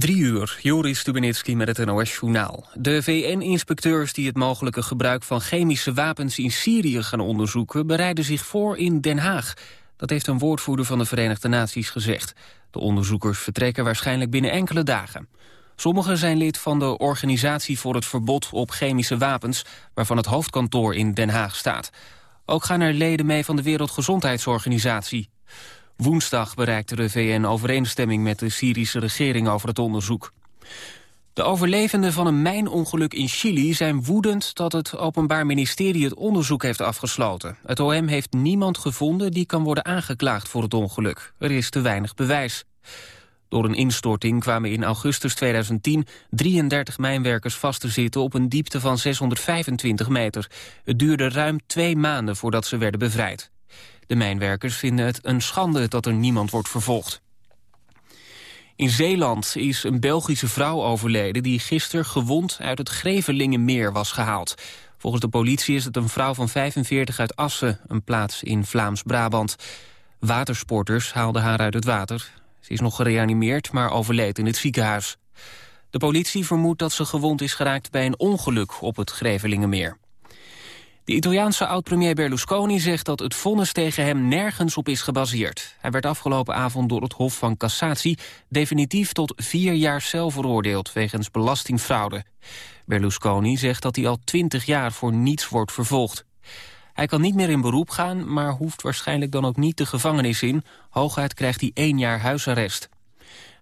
Drie uur, Joris Stubenitski met het NOS-journaal. De VN-inspecteurs die het mogelijke gebruik van chemische wapens in Syrië gaan onderzoeken... bereiden zich voor in Den Haag. Dat heeft een woordvoerder van de Verenigde Naties gezegd. De onderzoekers vertrekken waarschijnlijk binnen enkele dagen. Sommigen zijn lid van de Organisatie voor het Verbod op Chemische Wapens... waarvan het hoofdkantoor in Den Haag staat. Ook gaan er leden mee van de Wereldgezondheidsorganisatie. Woensdag bereikte de VN overeenstemming met de Syrische regering over het onderzoek. De overlevenden van een mijnongeluk in Chili zijn woedend dat het Openbaar Ministerie het onderzoek heeft afgesloten. Het OM heeft niemand gevonden die kan worden aangeklaagd voor het ongeluk. Er is te weinig bewijs. Door een instorting kwamen in augustus 2010 33 mijnwerkers vast te zitten op een diepte van 625 meter. Het duurde ruim twee maanden voordat ze werden bevrijd. De mijnwerkers vinden het een schande dat er niemand wordt vervolgd. In Zeeland is een Belgische vrouw overleden... die gisteren gewond uit het Grevelingenmeer was gehaald. Volgens de politie is het een vrouw van 45 uit Assen... een plaats in Vlaams-Brabant. Watersporters haalden haar uit het water. Ze is nog gereanimeerd, maar overleed in het ziekenhuis. De politie vermoedt dat ze gewond is geraakt bij een ongeluk op het Grevelingenmeer. De Italiaanse oud-premier Berlusconi zegt dat het vonnis tegen hem nergens op is gebaseerd. Hij werd afgelopen avond door het Hof van Cassatie definitief tot vier jaar cel veroordeeld wegens belastingfraude. Berlusconi zegt dat hij al twintig jaar voor niets wordt vervolgd. Hij kan niet meer in beroep gaan, maar hoeft waarschijnlijk dan ook niet de gevangenis in. Hooguit krijgt hij één jaar huisarrest.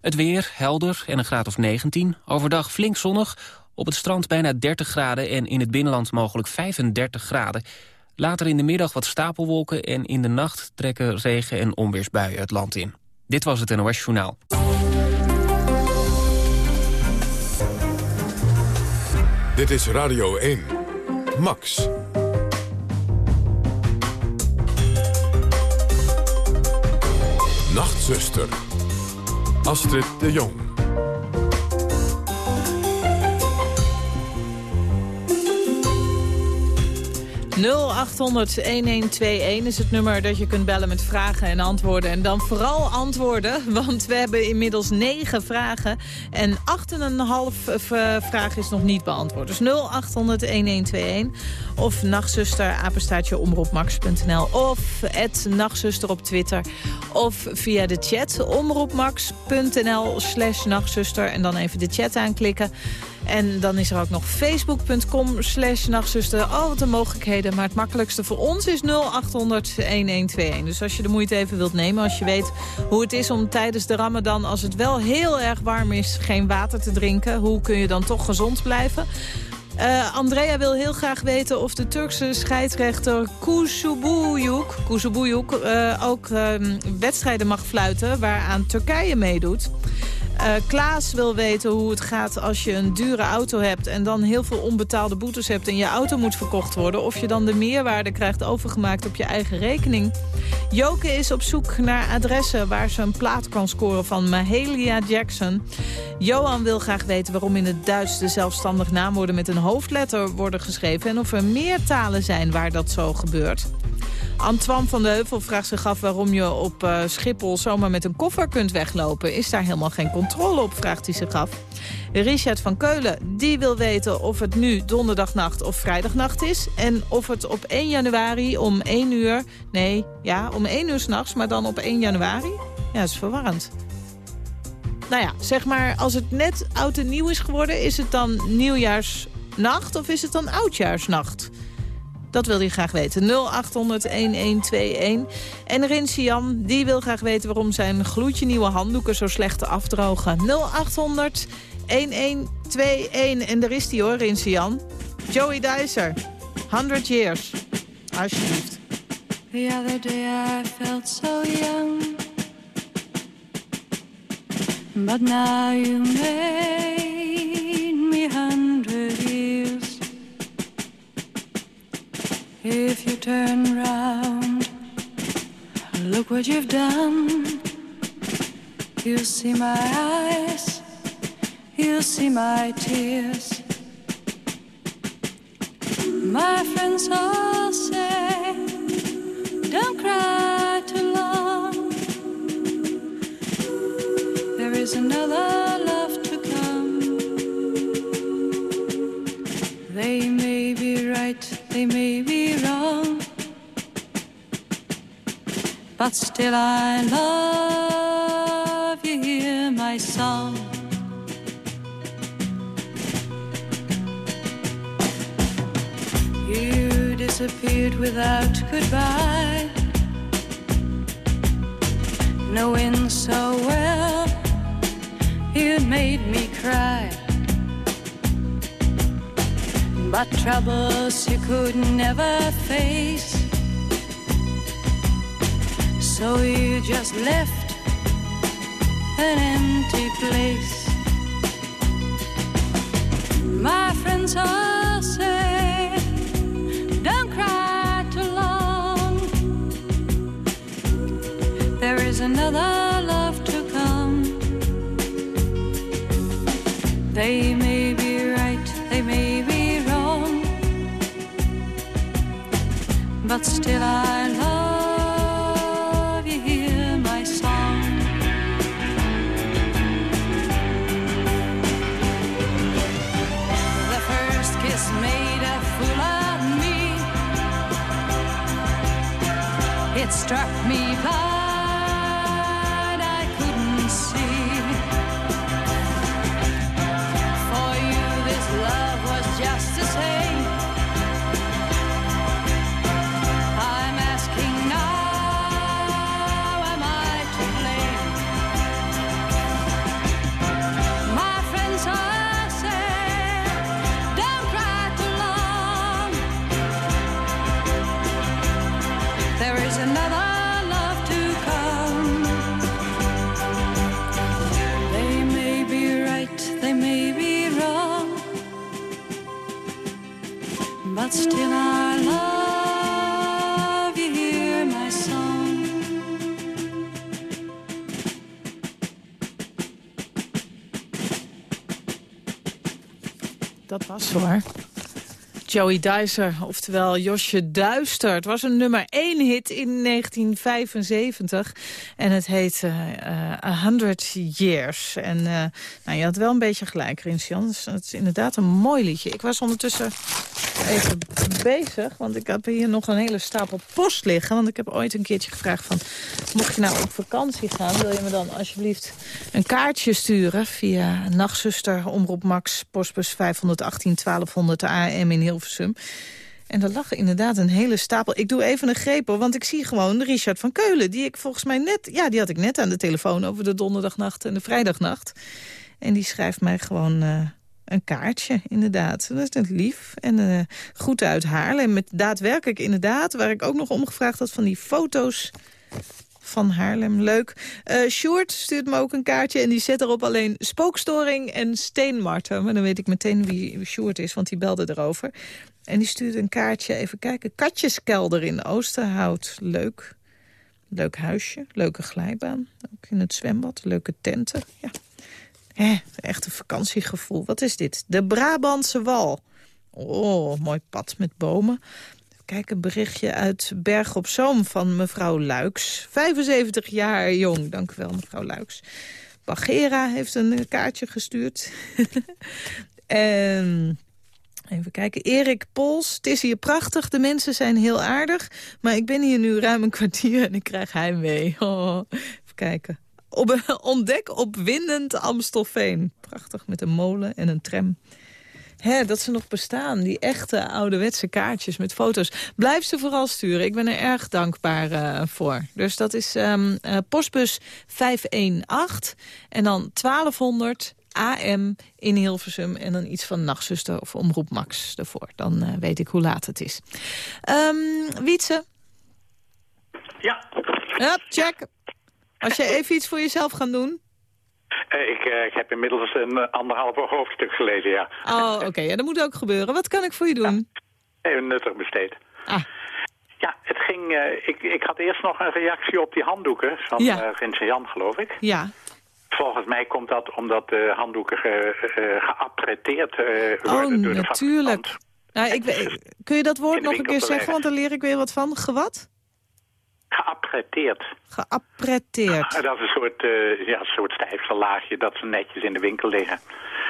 Het weer, helder en een graad of 19. Overdag flink zonnig, op het strand bijna 30 graden en in het binnenland mogelijk 35 graden. Later in de middag wat stapelwolken en in de nacht trekken regen- en onweersbuien het land in. Dit was het NOS Journaal. Dit is Radio 1. Max. Nachtzuster. Astrid de Jong. 0800-1121 is het nummer dat je kunt bellen met vragen en antwoorden. En dan vooral antwoorden, want we hebben inmiddels negen vragen. En acht en een half vraag is nog niet beantwoord. Dus 0800-1121 of nachtzuster. Of het nachtzuster op Twitter. Of via de chat omroepmax.nl slash nachtzuster. En dan even de chat aanklikken. En dan is er ook nog facebook.com slash nachtzuster. Oh, wat de mogelijkheden. Maar het makkelijkste voor ons is 0800-1121. Dus als je de moeite even wilt nemen, als je weet hoe het is om tijdens de ramadan... als het wel heel erg warm is, geen water te drinken. Hoe kun je dan toch gezond blijven? Uh, Andrea wil heel graag weten of de Turkse scheidsrechter Kuzubuyuk, Kuzubuyuk uh, ook uh, wedstrijden mag fluiten waaraan Turkije meedoet. Uh, Klaas wil weten hoe het gaat als je een dure auto hebt... en dan heel veel onbetaalde boetes hebt en je auto moet verkocht worden... of je dan de meerwaarde krijgt overgemaakt op je eigen rekening. Joke is op zoek naar adressen waar ze een plaat kan scoren van Mahalia Jackson. Johan wil graag weten waarom in het Duits de zelfstandig naamwoorden met een hoofdletter worden geschreven... en of er meer talen zijn waar dat zo gebeurt. Antoine van de Heuvel vraagt zich af waarom je op uh, Schiphol zomaar met een koffer kunt weglopen. Is daar helemaal geen controle op, vraagt hij zich af. Richard van Keulen, die wil weten of het nu donderdagnacht of vrijdagnacht is. En of het op 1 januari om 1 uur, nee, ja, om 1 uur s'nachts, maar dan op 1 januari. Ja, dat is verwarrend. Nou ja, zeg maar, als het net oud en nieuw is geworden, is het dan nieuwjaarsnacht of is het dan oudjaarsnacht? Dat wil hij graag weten. 0800-1121. En Rinsie Jan, die wil graag weten waarom zijn gloedje nieuwe handdoeken zo slecht afdrogen. 0800 1121. En daar is die hoor, Rinsie Jan. Joey Dicer. 100 years. Alsjeblieft. The other day I felt so young. But now you made If you turn round, look what you've done. You'll see my eyes, you'll see my tears. My friends all say, Don't cry too long. There is another love to come. They may be right, they may be but still I love you. Hear my song. You disappeared without goodbye, knowing so well you made me cry. But troubles you could never face. So you just left an empty place. My friends all say, Don't cry too long. There is another love to come. They may be right, they may be wrong, but still I Dat was hoor. Joey Dicer, oftewel Josje Duister. Het was een nummer 1 hit in 1975. En het heet eh, eh, A Hundred Years. En eh, nou, je had wel een beetje gelijk, Rinsian. Het is- Het is inderdaad een mooi liedje. Ik was ondertussen even bezig. Want ik heb hier nog een hele stapel post liggen. Want ik heb ooit een keertje gevraagd van... mocht je nou op vakantie gaan, wil je me dan alsjeblieft een kaartje sturen... via Nachtzuster, Omroep Max, postbus 518 1200 AM in Hilversum. En er lag inderdaad een hele stapel. Ik doe even een greep want ik zie gewoon Richard van Keulen... die ik volgens mij net... Ja, die had ik net aan de telefoon over de donderdagnacht en de vrijdagnacht. En die schrijft mij gewoon... eh, een kaartje, inderdaad. Dat is net lief. En eh goed uit Haarlem. Met daadwerkelijk inderdaad, waar ik ook nog om gevraagd had... van die foto's van Haarlem. Leuk. Eh Sjoerd stuurt me ook een kaartje en die zet erop alleen spookstoring en steenmarten. Maar dan weet ik meteen wie Sjoerd is, want die belde erover. En die stuurt een kaartje, even kijken. Katjeskelder in Oosterhout. Leuk. Leuk huisje, leuke glijbaan. Ook in het zwembad, leuke tenten. Ja, echt een vakantiegevoel. Wat is dit? De Brabantse Wal. Oh, mooi pad met bomen. Kijk, een berichtje uit Berg op Zoom van mevrouw Luiks. 75 jaar jong, dank u wel, mevrouw Luiks. Bagera heeft een kaartje gestuurd. en... Even kijken. Erik Pols. Het is hier prachtig. De mensen zijn heel aardig. Maar ik ben hier nu ruim een kwartier en ik krijg heimwee. Oh, even kijken. Op, ontdek opwindend Amstelveen. Prachtig met een molen en een tram. Hè, dat ze nog bestaan, die echte ouderwetse kaartjes met foto's. Blijf ze vooral sturen, ik ben er erg dankbaar eh, voor. Dus dat is ehm, eh, postbus 518 en dan 1200 AM in Hilversum... en dan iets van Nachtzuster of Omroep Max ervoor. Dan eh, weet ik hoe laat het is. Ehm Wietse, Ja, Hup, check. Als je even iets voor jezelf gaan doen... eh, ik, eh, ik heb inmiddels een eh, anderhalf hoofdstuk gelezen, ja. Oh, oké, ja, dat moet ook gebeuren. Wat kan ik voor je doen? Even nuttig besteed. Ah, Ja, het ging... ik, ik had eerst nog een reactie op die handdoeken van Ja. ja. En Jan, geloof ik. ja. Volgens mij komt dat omdat de handdoeken ge, geappreteerd Oh, worden door de natuurlijk. Nou, ik, kun je dat woord nog een keer zeggen? Want daar leer ik weer wat van. Gewat? Geappreteerd. Geappreteerd. Ah, Dat is een soort, eh ja, soort stijfselaagje dat ze netjes in de winkel liggen.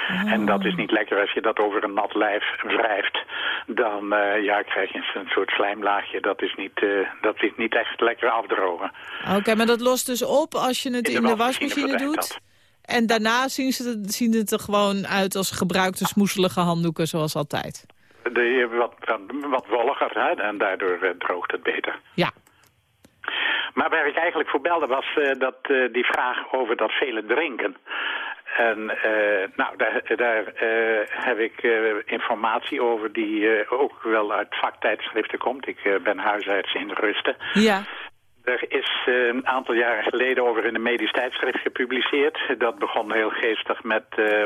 Ah. En dat is niet lekker als je dat over een nat lijf wrijft. dan eh, ja, krijg je een soort slijmlaagje. Dat is niet, eh, dat is niet echt lekker afdrogen. Oké, maar dat lost dus op als je het in de, wasmachine, doet? dat. En daarna zien, ze, het- zien het er gewoon uit als gebruikte smoeselige handdoeken zoals altijd? De, wat, wat wolliger hè, en daardoor droogt het beter. Ja. Maar waar ik eigenlijk voor belde was eh, dat, eh, die vraag over dat vele drinken. En eh, nou, daar, daar heb ik informatie over die ook wel uit vaktijdschriften komt. Ik ben huisarts in Rusten. Ja. Er is eh, een aantal jaren geleden over in een medisch tijdschrift gepubliceerd. Dat begon heel geestig met... eh,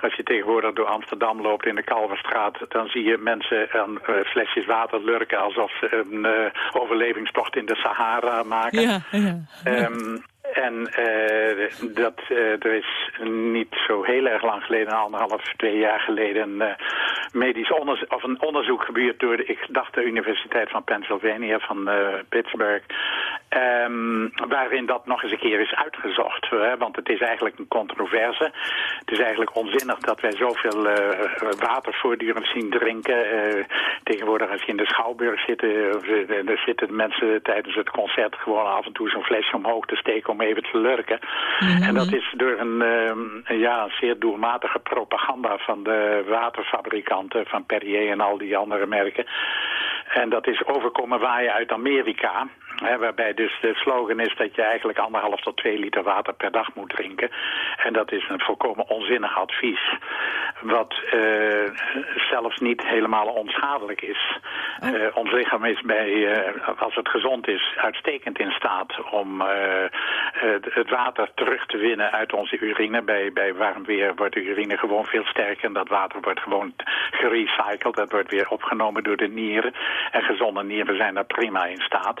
als je tegenwoordig door Amsterdam loopt in de Kalverstraat... dan zie je mensen aan eh, flesjes water lurken... alsof ze een overlevingstocht in de Sahara maken. Ja, ja. Ehm, en eh, dat, eh, er is niet zo heel erg lang geleden, anderhalf, twee jaar geleden, eh, medisch onderzoek, of een onderzoek gebeurd door, de, ik dacht, de Universiteit van Pennsylvania, van Pittsburgh, ehm, waarin dat nog eens een keer is uitgezocht. Hè, want het is eigenlijk een controverse. Het is eigenlijk onzinnig dat wij zoveel water voortdurend zien drinken. Tegenwoordig als je in de Schouwburg zit, er zitten mensen tijdens het concert gewoon af en toe zo'n flesje omhoog te steken om even te lurken. En dat is door een, ehm, ja, een zeer doelmatige propaganda van de waterfabrikanten, van Perrier en al die andere merken. En dat is overkomen waaien uit Amerika. Waarbij dus de slogan is dat je eigenlijk anderhalf tot twee liter water per dag moet drinken. En dat is een volkomen onzinnig advies. Wat eh, zelfs niet helemaal onschadelijk is. Eh, ons lichaam is bij, eh, als het gezond is, uitstekend in staat om het water terug te winnen uit onze urine. Bij, bij warm weer wordt de urine gewoon veel sterker en dat water wordt gewoon gerecycled. Dat wordt weer opgenomen door de nieren. En gezonde nieren zijn daar prima in staat.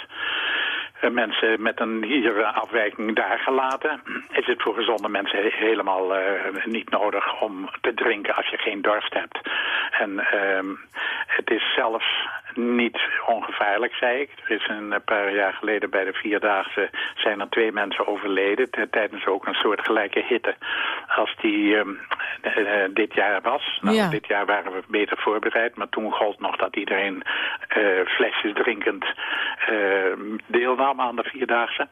Eh, mensen met een nierenafwijking daar gelaten, is het voor gezonde mensen he- helemaal eh, niet nodig om te drinken als je geen dorst hebt. En ehm, het is zelfs niet ongevaarlijk, zei ik. Er is een paar jaar geleden bij de Vierdaagse zijn er twee mensen overleden tijdens ook een soort gelijke hitte als die ehm, eh, eh, dit jaar was. Nou, Ja. dit jaar waren we beter voorbereid, maar toen gold nog dat iedereen eh, flesjes drinkend eh, deelnam aan de Vierdaagse.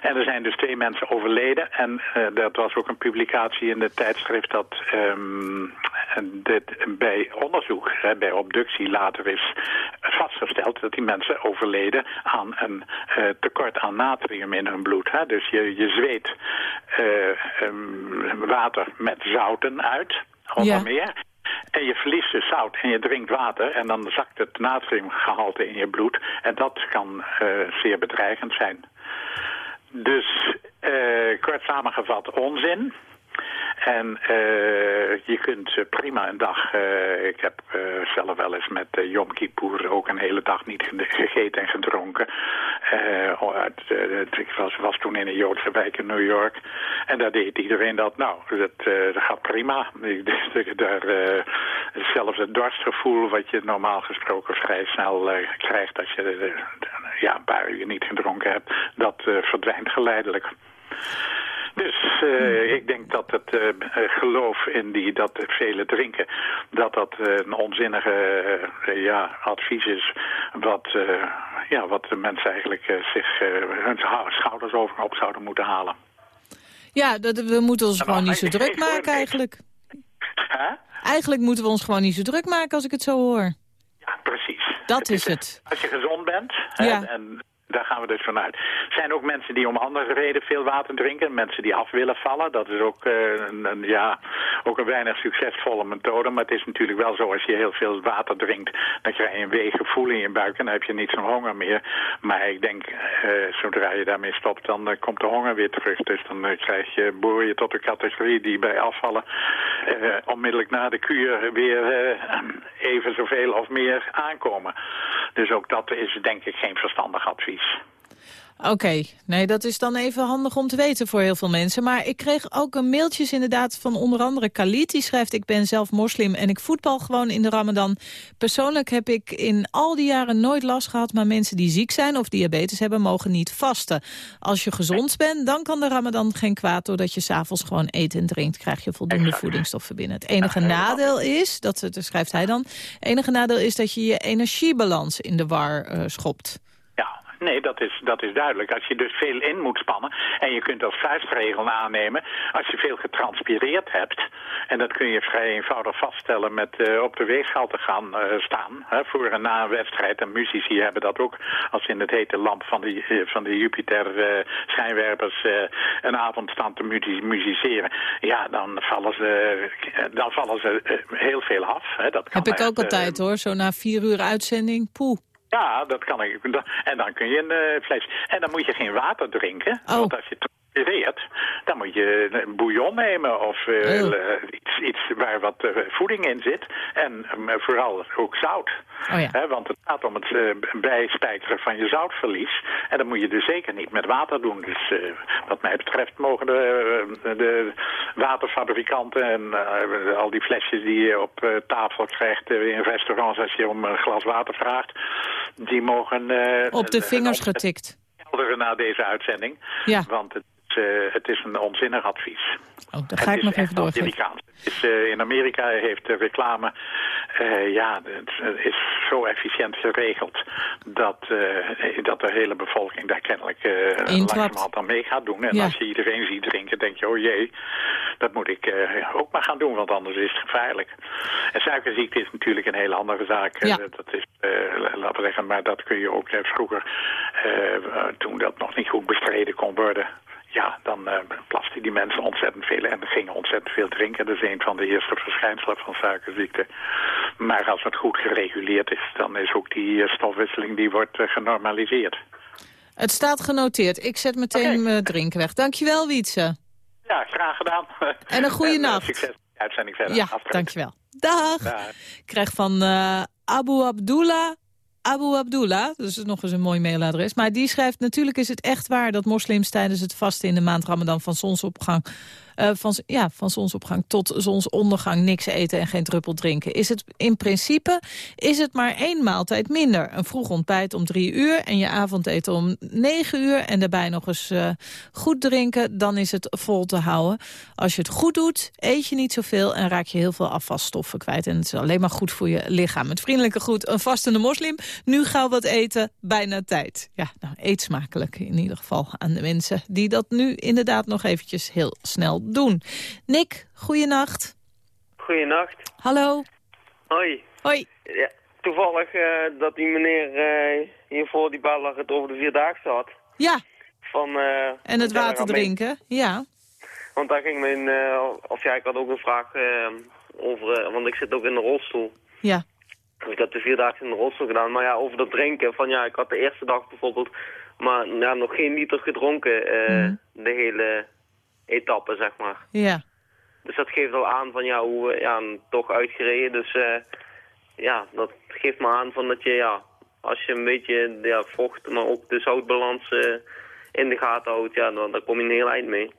En er zijn dus twee mensen overleden en eh, dat was ook een publicatie in de tijdschrift dat ehm, dit bij onderzoek, hè, bij obductie later is vastgesteld dat die mensen overleden aan een eh, tekort aan natrium in hun bloed. Hè. Dus je, je zweet eh, ehm, water met zouten uit, onder Ja. meer. En je verliest dus zout en je drinkt water en dan zakt het natriumgehalte in je bloed. En dat kan eh, zeer bedreigend zijn. Dus kort samengevat onzin. En eh, je kunt eh, prima een dag, eh, ik heb zelf wel eens met Yom Kippur ook een hele dag niet ge- gegeten en gedronken. Oh, ik was, was toen in een Joodse wijk in New York. En daar deed iedereen dat, nou, dat, gaat prima. Dus daar, zelfs het dorstgevoel wat je normaal gesproken vrij snel krijgt als je ja, een paar uur niet gedronken hebt, dat verdwijnt geleidelijk. Dus eh, ik denk dat het eh, eh, geloof in die, dat vele drinken, dat dat een onzinnige ja, advies is. Wat, ja, wat de mensen eigenlijk zich hun schou- schouders over op zouden moeten halen. Ja, dat, we moeten ons Nou, gewoon niet zo druk maken eigenlijk. Hè? Eigenlijk moeten we ons gewoon niet zo druk maken als ik het zo hoor. Ja, precies. Dat is het. Als je gezond bent, Ja. en daar gaan we dus vanuit. Er zijn ook mensen die om andere redenen veel water drinken. Mensen die af willen vallen. Dat is ook, eh, een, ja, ook een weinig succesvolle methode. Maar het is natuurlijk wel zo, als je heel veel water drinkt... dan krijg je een weeg gevoel in je buik en dan heb je niet zo'n honger meer. Maar ik denk, eh, zodra je daarmee stopt, dan eh, komt de honger weer terug. Dus dan krijg je, behoor je tot de categorie die bij afvallen... onmiddellijk na de kuur weer even zoveel of meer aankomen. Dus ook dat is denk ik geen verstandig advies. Oké, nee, dat is dan even handig om te weten voor heel veel mensen. Maar ik kreeg ook een mailtjes inderdaad van onder andere Khalid. Die schrijft, ik ben zelf moslim en ik voetbal gewoon in de ramadan. Persoonlijk heb ik in al die jaren nooit last gehad... maar mensen die ziek zijn of diabetes hebben, mogen niet vasten. Als je gezond bent, dan kan de ramadan geen kwaad... doordat je s'avonds gewoon eet en drinkt, krijg je voldoende Exact. voedingsstoffen binnen. Het enige nadeel is, dat schrijft hij dan... het enige nadeel is dat je je energiebalans in de war eh, schopt. Nee, dat is, dat is duidelijk. Als je dus veel in moet spannen en je kunt als vuistregel aannemen... als je veel getranspireerd hebt, en dat kun je vrij eenvoudig vaststellen... met eh, op de weegschaal te gaan eh, staan hè, voor en na een wedstrijd. En muzici hebben dat ook als in het hete lamp van de, eh, van de Jupiter-schijnwerpers... een avond staan te muzi- musiceren. Ja, dan vallen ze, dan vallen ze heel veel af. Hè. Dat kan Heb ik ook altijd hoor, zo na vier uur uitzending, poeh. Ja, dat kan ik. En dan kun je een eh, fles. En dan moet je geen water drinken. Oh. Want als je transpireert, dan moet je een bouillon nemen of eh, Oh. eh, iets, iets waar wat eh, voeding in zit. En eh, vooral ook zout. Oh ja. Want het gaat om het eh, bijspijkeren van je zoutverlies. En dat moet je dus zeker niet met water doen. Dus wat mij betreft mogen de, de waterfabrikanten en al die flesjes die je op tafel krijgt in restaurants als je om een glas water vraagt, die mogen... Op de vingers getikt. na deze uitzending. Ja. Want het, eh, het is een onzinnig advies. Oh, Het ga ik nog even. Het is, eh, in Amerika heeft de reclame eh, ja, het is zo efficiënt geregeld dat, dat de hele bevolking daar kennelijk langzamerhand aan mee gaat doen. En Ja. als je iedereen ziet drinken, denk je, oh jee, dat moet ik ook maar gaan doen, want anders is het gevaarlijk. En suikerziekte is natuurlijk een hele andere zaak. Ja. Dat is, laten we zeggen, maar dat kun je ook vroeger, toen dat nog niet goed bestreden kon worden, ja, dan uh, plasten die mensen ontzettend veel en gingen ontzettend veel drinken. Dat is een van de eerste verschijnselen van suikerziekte. Maar als het goed gereguleerd is, dan is ook die uh, stofwisseling die wordt uh, genormaliseerd. Het staat genoteerd. Ik zet meteen mijn drink weg. Dankjewel, Wietse. Ja, graag gedaan. En een goede en, nacht. Succes uitzending verder. Ja, dankjewel. Dag. Dag. Ik krijg van eh, Abu Abdullah... Abu Abdullah, dat is nog eens een mooi mailadres. Maar die schrijft, natuurlijk is het echt waar... dat moslims tijdens het vasten in de maand Ramadan van zonsopgang... Uh, van, ja, van zonsopgang tot zonsondergang niks eten en geen druppel drinken. Is het in principe is het maar één maaltijd minder. Een vroeg ontbijt om drie uur en je avondeten om negen uur... en daarbij nog eens uh, goed drinken, dan is het vol te houden. Als je het goed doet, eet je niet zoveel... en raak je heel veel afvalstoffen kwijt. En het is alleen maar goed voor je lichaam. Met vriendelijke groet, een vastende moslim. Nu gauw wat eten, bijna tijd. Ja, nou, eet smakelijk in ieder geval aan de mensen... die dat nu inderdaad nog eventjes heel snel doen. Nick, goeienacht. Goeienacht. Hallo. Hoi. Hoi. Ja, toevallig uh, dat die meneer uh, hiervoor die beller het over de Vierdaagse had. Ja. Van, uh, en het water drinken, ja. Want daar ging mijn, of ja, ik had ook een vraag over, want ik zit ook in de rolstoel. Ja. Ik heb de Vierdaagse in de rolstoel gedaan, maar ja, over dat drinken. Van ja, ik had de eerste dag bijvoorbeeld, maar ja, nog geen liter gedronken mm. de hele etappe, zeg maar. Ja. Dus dat geeft al aan van ja, hoe ja, toch uitgereden. Dus uh, ja, dat geeft me aan van dat je ja, als je een beetje ja, vocht, maar ook de zoutbalans uh, in de gaten houdt, ja, dan, dan kom je een heel eind mee.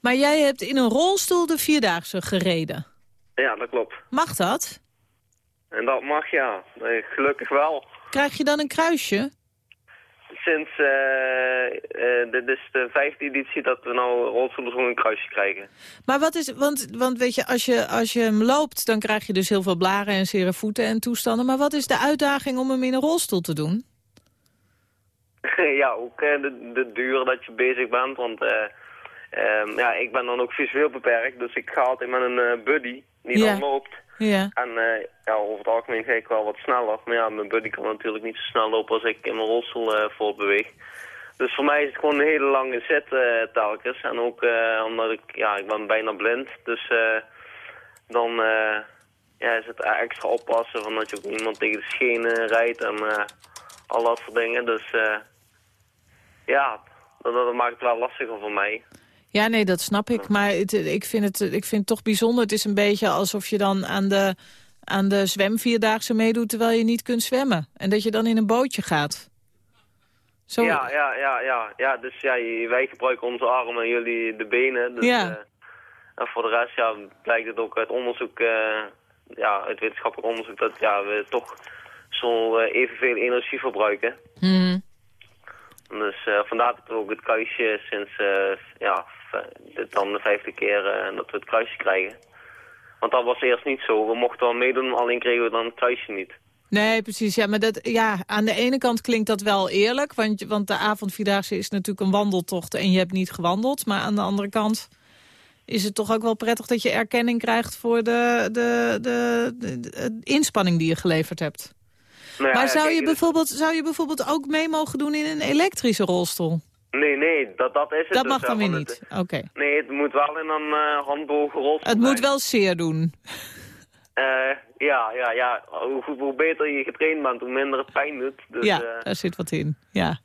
Maar jij hebt in een rolstoel de Vierdaagse gereden? Ja, dat klopt. Mag dat? En dat mag, ja. Nee, gelukkig wel. Krijg je dan een kruisje? Sinds, uh, uh, dit is de vijfde editie dat we nou rolstoelen gewoon een kruisje krijgen. Maar wat is, want, want weet je als, je, als je hem loopt, dan krijg je dus heel veel blaren en zere voeten en toestanden. Maar wat is de uitdaging om hem in een rolstoel te doen? ja, ook uh, de, de duur dat je bezig bent, want um, ja, ik ben dan ook visueel beperkt. Dus ik ga altijd met een buddy die ja. dan loopt. Ja. En uh, ja, over het algemeen ga ik wel wat sneller. Maar ja, mijn buddy kan natuurlijk niet zo snel lopen als ik in mijn rolstoel uh, voortbeweeg. Dus voor mij is het gewoon een hele lange zit uh, telkens. En ook omdat ik, ja, ik ben bijna blind. Dus dan ja, is het extra oppassen van dat je ook iemand tegen de schenen rijdt en al dat soort dingen. Dus ja, dat, dat maakt het wel lastiger voor mij. Ja, nee, dat snap ik. Maar het, ik, vind het, ik vind het toch bijzonder. Het is een beetje alsof je dan aan de, aan de zwemvierdaagse meedoet... terwijl je niet kunt zwemmen. En dat je dan in een bootje gaat. Zo, Ja, ja, ja, ja. ja dus ja, wij gebruiken onze armen en jullie de benen. Dus, Ja. eh, en voor de rest ja, blijkt het ook uit onderzoek, eh, ja, uit wetenschappelijk onderzoek, dat ja, we toch zo eh, evenveel energie verbruiken. Mhm. Dus eh, vandaar dat we ook het kruisje sinds, eh, ja, dit dan de vijfde keer eh, dat we het kruisje krijgen. Want dat was eerst niet zo. We mochten wel meedoen, alleen kregen we dan het kruisje niet. Nee, precies. Ja, maar dat, ja, aan de ene kant klinkt dat wel eerlijk. Want, want de avondvierdaagse is natuurlijk een wandeltocht en je hebt niet gewandeld. Maar aan de andere kant is het toch ook wel prettig dat je erkenning krijgt voor de, de, de, de- de inspanning die je geleverd hebt. Nou ja, maar zou je, bijvoorbeeld, zou je bijvoorbeeld ook mee mogen doen in een elektrische rolstoel? Nee, nee, dat, dat is het Dat dus, mag dan weer niet. Oké. nee, het moet wel in een uh, handbogen rolstoel Het moet zijn. wel zeer doen. Eh, ja, ja, ja. Hoe, hoe- beter je getraind bent, hoe minder het pijn doet. Dus, ja, eh, daar zit wat in. Ja.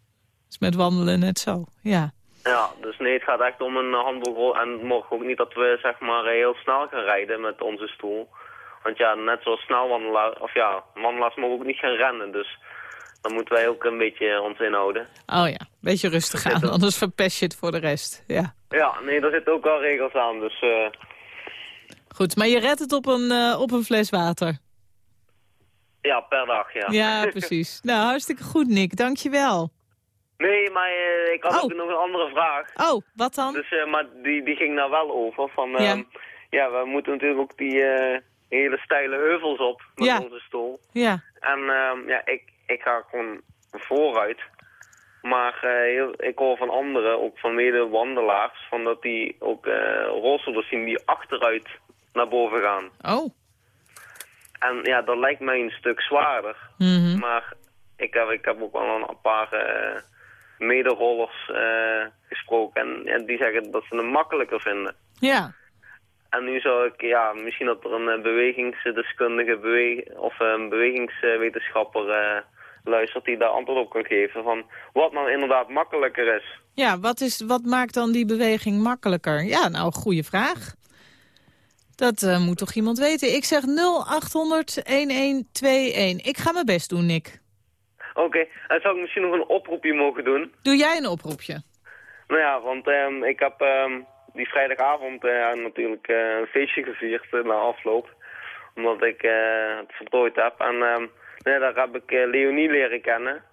is met wandelen net zo. Ja. ja, dus nee, het gaat echt om een handboogrol. En het mag ook niet dat we zeg maar heel snel gaan rijden met onze stoel. Want ja, net zoals snel wandelaars, of ja, wandelaars mogen ook niet gaan rennen. Dus dan moeten wij ook een beetje ons inhouden. Oh ja, beetje rustig aan, anders verpest je het voor de rest. Ja. Ja, nee, daar zitten ook wel regels aan. Dus eh, Goed, maar je redt het op een, eh, op een fles water. ja, per dag, ja. Ja, precies. nou, hartstikke goed, Nick. Dank je wel. nee, maar eh, ik had Oh. ook nog een andere vraag. Oh, wat dan? Dus, maar die, die ging daar wel over. Van, Ja. ehm, ja, we moeten natuurlijk ook die hele steile heuvels op met Ja. onze stoel. Ja. En ehm, ja, ik, ik ga gewoon vooruit. Maar eh, heel, ik hoor van anderen, ook van medewandelaars, van dat die ook eh rolstoelers zien die achteruit naar boven gaan. Oh. En ja, dat lijkt mij een stuk zwaarder. Mhm. Maar ik heb, ik heb ook wel een paar eh mederollers gesproken. En, en die zeggen dat ze het makkelijker vinden. Ja. En nu zou ik, ja, misschien dat er een bewegingsdeskundige bewe of een bewegingswetenschapper luistert die daar antwoord op kan geven. Van wat nou inderdaad makkelijker is. Ja, wat, is, wat maakt dan die beweging makkelijker? Ja, nou, goede vraag. Dat eh, moet toch iemand weten. Ik zeg 0800-1121. Ik ga mijn best doen, Nick. Oké, en zou ik misschien nog een oproepje mogen doen? Doe jij een oproepje? Nou ja, want ehm, ik heb ehm, die vrijdagavond eh, natuurlijk eh, een feestje gevierd na afloop. Omdat ik het voltooid heb. En ehm, daar heb ik eh, Leonie leren kennen.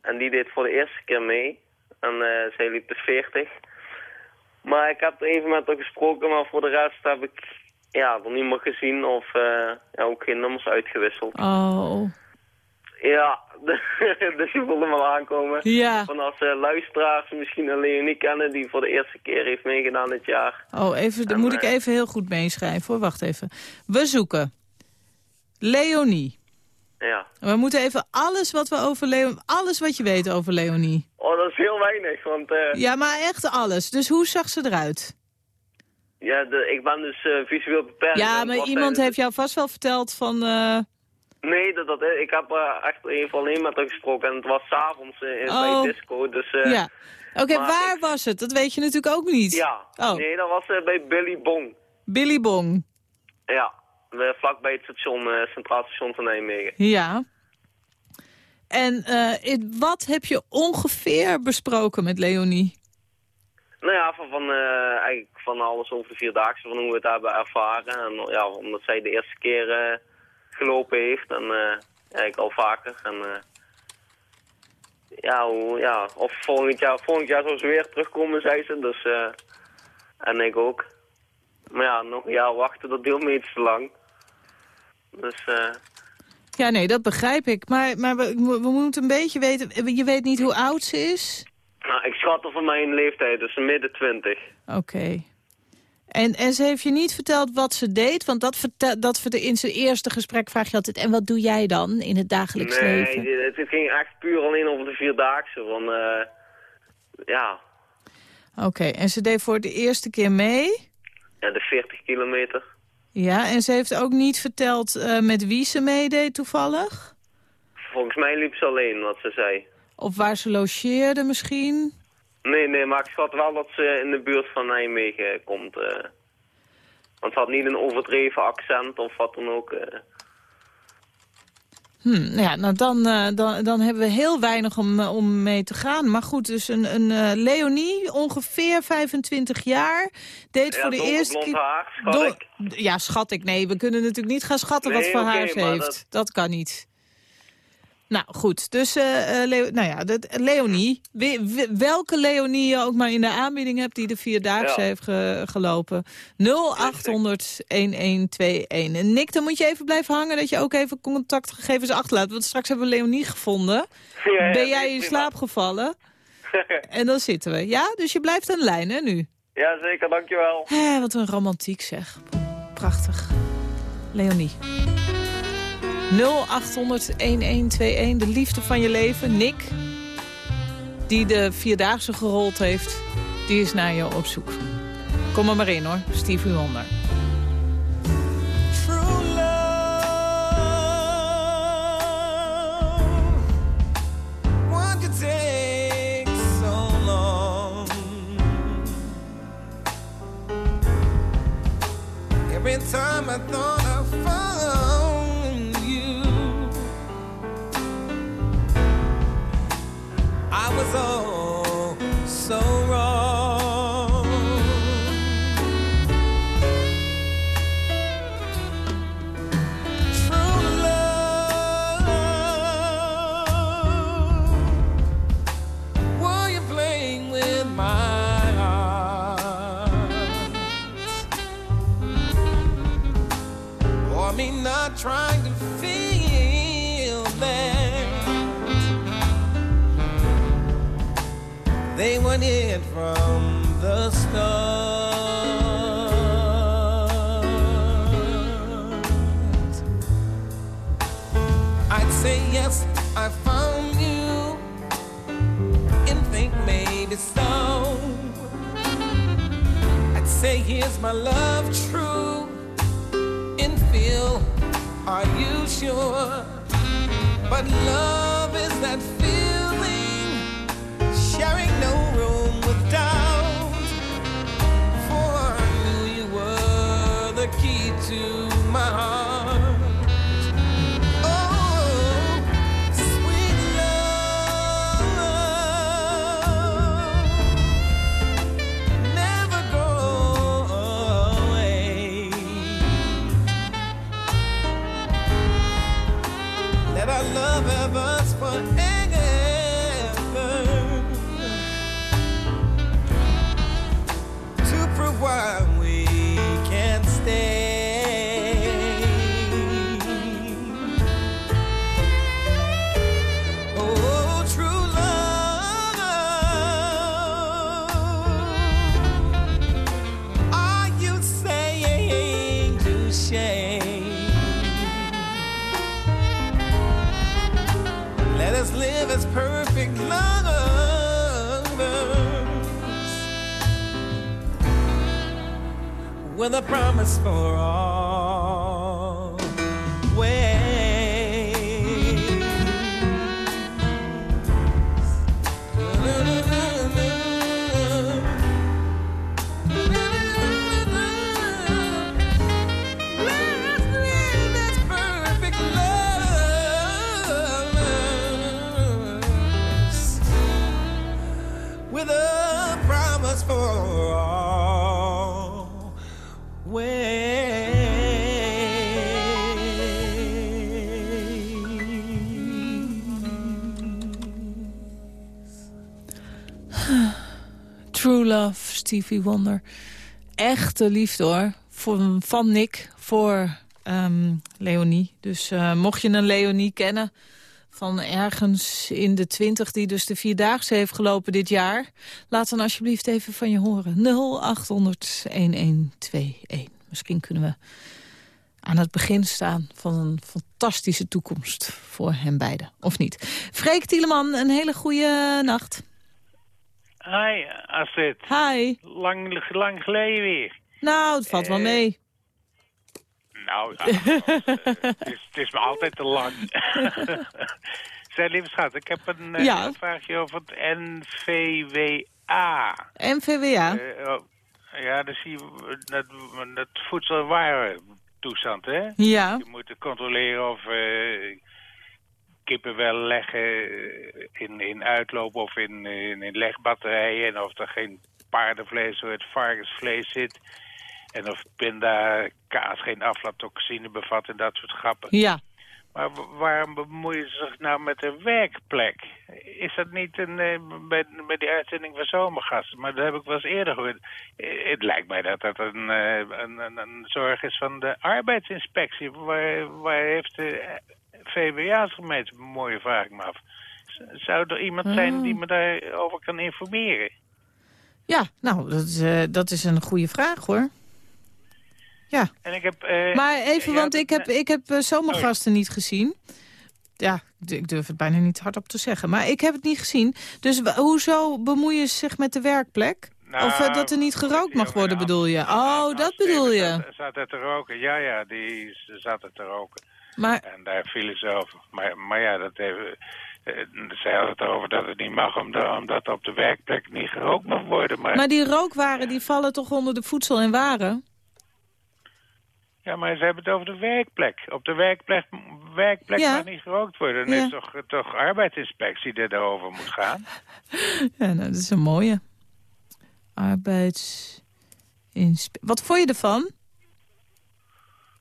En die deed voor de eerste keer mee. En eh, zij liep de 40. Maar ik heb even met haar gesproken, maar voor de rest heb ik ja, er niet meer gezien of eh, ja, ook geen nummers uitgewisseld. Oh. Ja, dus je voelde al aankomen. Ja. Van als luisteraars misschien een Leonie kennen die voor de eerste keer heeft meegedaan dit jaar. Oh, even, En, moet ik even heel goed meeschrijven hoor. Wacht even. We zoeken Leonie. Ja. We moeten even alles wat we over Leonie... Alles wat je weet over Leonie. Oh, dat is heel weinig, want eh, Ja, maar echt alles. Dus hoe zag ze eruit? ja, de, ik ben dus eh, visueel beperkt. Ja, maar iemand tijdens- heeft jou vast wel verteld van... eh, Nee, dat, dat, ik heb eh, echt even alleen met haar gesproken en het was s'avonds uh, Oh. bij disco, dus... eh, ja. Oké, waar ik- was het? Dat weet je natuurlijk ook niet. Ja, Oh. nee, dat was eh, bij Billy Bong. Billy Bong. Ja, vlakbij het station, eh, Centraal Station van Nijmegen. Ja. En eh, wat heb je ongeveer besproken met Leonie? Nou ja, van, van, eh, eigenlijk van alles over de Vierdaagse, van hoe we het hebben ervaren. En ja, omdat zij de eerste keer eh, gelopen heeft en eh, eigenlijk al vaker. En eh, ja, hoe, ja, of volgend jaar, volgend jaar zou ze weer terugkomen, zei ze. Dus, eh, en ik ook. Maar ja, nog een jaar wachten, dat duurt me iets te lang. Dus eh, Ja, nee, dat begrijp ik. Maar, maar we, we moeten een beetje weten... Je weet niet hoe oud ze is? nou, ik schat er van mijn leeftijd, dus midden twintig. Oké. En, en ze heeft je niet verteld wat ze deed? Want dat, vertel, dat verte- in zijn eerste gesprek vraag je altijd... en wat doe jij dan in het dagelijks Nee, leven? het, het ging echt puur alleen over de Vierdaagse. Van, eh, ja, Oké, en ze deed voor de eerste keer mee? Ja, de 40 kilometer. Ja, en ze heeft ook niet verteld eh, met wie ze meedeed toevallig? Volgens mij liep ze alleen, wat ze zei. Of waar ze logeerde misschien? Nee, nee, maar ik schat wel dat ze in de buurt van Nijmegen komt. eh. Want ze had niet een overdreven accent of wat dan ook. eh. Hm, nou ja, nou dan, eh, dan, dan hebben we heel weinig om, eh, om mee te gaan. Maar goed, dus een, een eh, Leonie, ongeveer 25 jaar, deed Ja, voor de eerste keer... haar, schat ik. Ja, schat ik. Nee, we kunnen natuurlijk niet gaan schatten wat voor haar ze heeft. Dat... dat- kan niet. Nou, goed. Dus, eh, eh, Leo- nou ja, dat, Leonie. Welke Leonie je ook maar in de aanbieding hebt... die de Vierdaagse Ja. heeft ge- gelopen. 0800-1121. En Nick, dan moet je even blijven hangen... dat je ook even contactgegevens achterlaat. Want straks hebben we Leonie gevonden. Ja, ja, ben jij in slaap gevallen? en dan zitten we. Ja, dus je blijft aan de lijn, hè, nu? Ja, zeker, dankjewel. Hé, wat een romantiek zeg. Prachtig. Leonie. 0800-1121, de liefde van je leven. Nick, die de Vierdaagse gerold heeft, die is naar je op zoek. Kom er maar in hoor, Stevie Wonder. Time I thought was all so wrong. True love, were you playing with my heart? Or me not trying to feel they weren't it from the start. I'd say yes, I found you, and think maybe so. I'd say here's my love true, and feel, are you sure? But love is that the key to my heart. With a promise for all. Stevie Wonder. Echte liefde hoor. Voor, van Nick voor ehm, Leonie. Dus eh, mocht je een Leonie kennen van ergens in de twintig... die dus de Vierdaagse heeft gelopen dit jaar... laat dan alsjeblieft even van je horen. 0800-1121. Misschien kunnen we aan het begin staan van een fantastische toekomst voor hen beiden. Of niet? Freek Tieleman, een hele goede nacht. Hi, Astrid. Hi. Lang, lang geleden weer. Nou, het valt wel Eh, mee. Nou, ja, het, is, het is me altijd te lang. Zeg, lieve schat, ik heb een eh, vraagje over het NVWA. NVWA. Eh, oh, ja, dat zie je, dat, dat voedselwarentoestand, hè? Ja. Je moet controleren of eh, kippen wel leggen eh, in, in uitloop of in, in, in legbatterijen. En of er geen paardenvlees of het varkensvlees zit. En of pindakaas geen aflatoxine bevat en dat soort grappen. Ja. Maar waarom bemoeien ze zich nou met de werkplek? Is dat niet een, eh, bij, bij die uitzending van Zomergasten? Maar dat heb ik wel eens eerder gehoord. Eh, Het lijkt mij dat dat een, een, een, een zorg is van de arbeidsinspectie. Waar, waar heeft de VWA zich mee te bemoeien, vraag ik me af. Zou er iemand zijn die me daarover kan informeren? Ja, nou, dat is, eh, dat is een goede vraag, hoor. Ja. En ik heb, eh, Maar even, ja, want ik heb, ik heb eh, zomergasten niet gezien. Ja, ik durf het bijna niet hardop te zeggen. Maar ik heb het niet gezien. Dus hoezo bemoeien ze zich met de werkplek? Nou, of dat er niet gerookt mag worden, bedoel je? Oh, dat bedoel je. Zat, het te roken? Ja, ja, die zat het te roken. Maar, En daar vielen ze over. Maar, maar ja, dat even, eh, ze hadden het over dat het niet mag, omdat, omdat op de werkplek niet gerookt mag worden. Maar, maar die rookwaren, die vallen toch onder de voedsel en waren? Ja, maar ze hebben het over de werkplek. Op de werkplek, werkplek Ja. mag niet gerookt worden. Dan Ja. is toch, toch arbeidsinspectie die daarover moet gaan. Ja, nou, dat is een mooie. Arbeidsinspectie. Wat vond je ervan?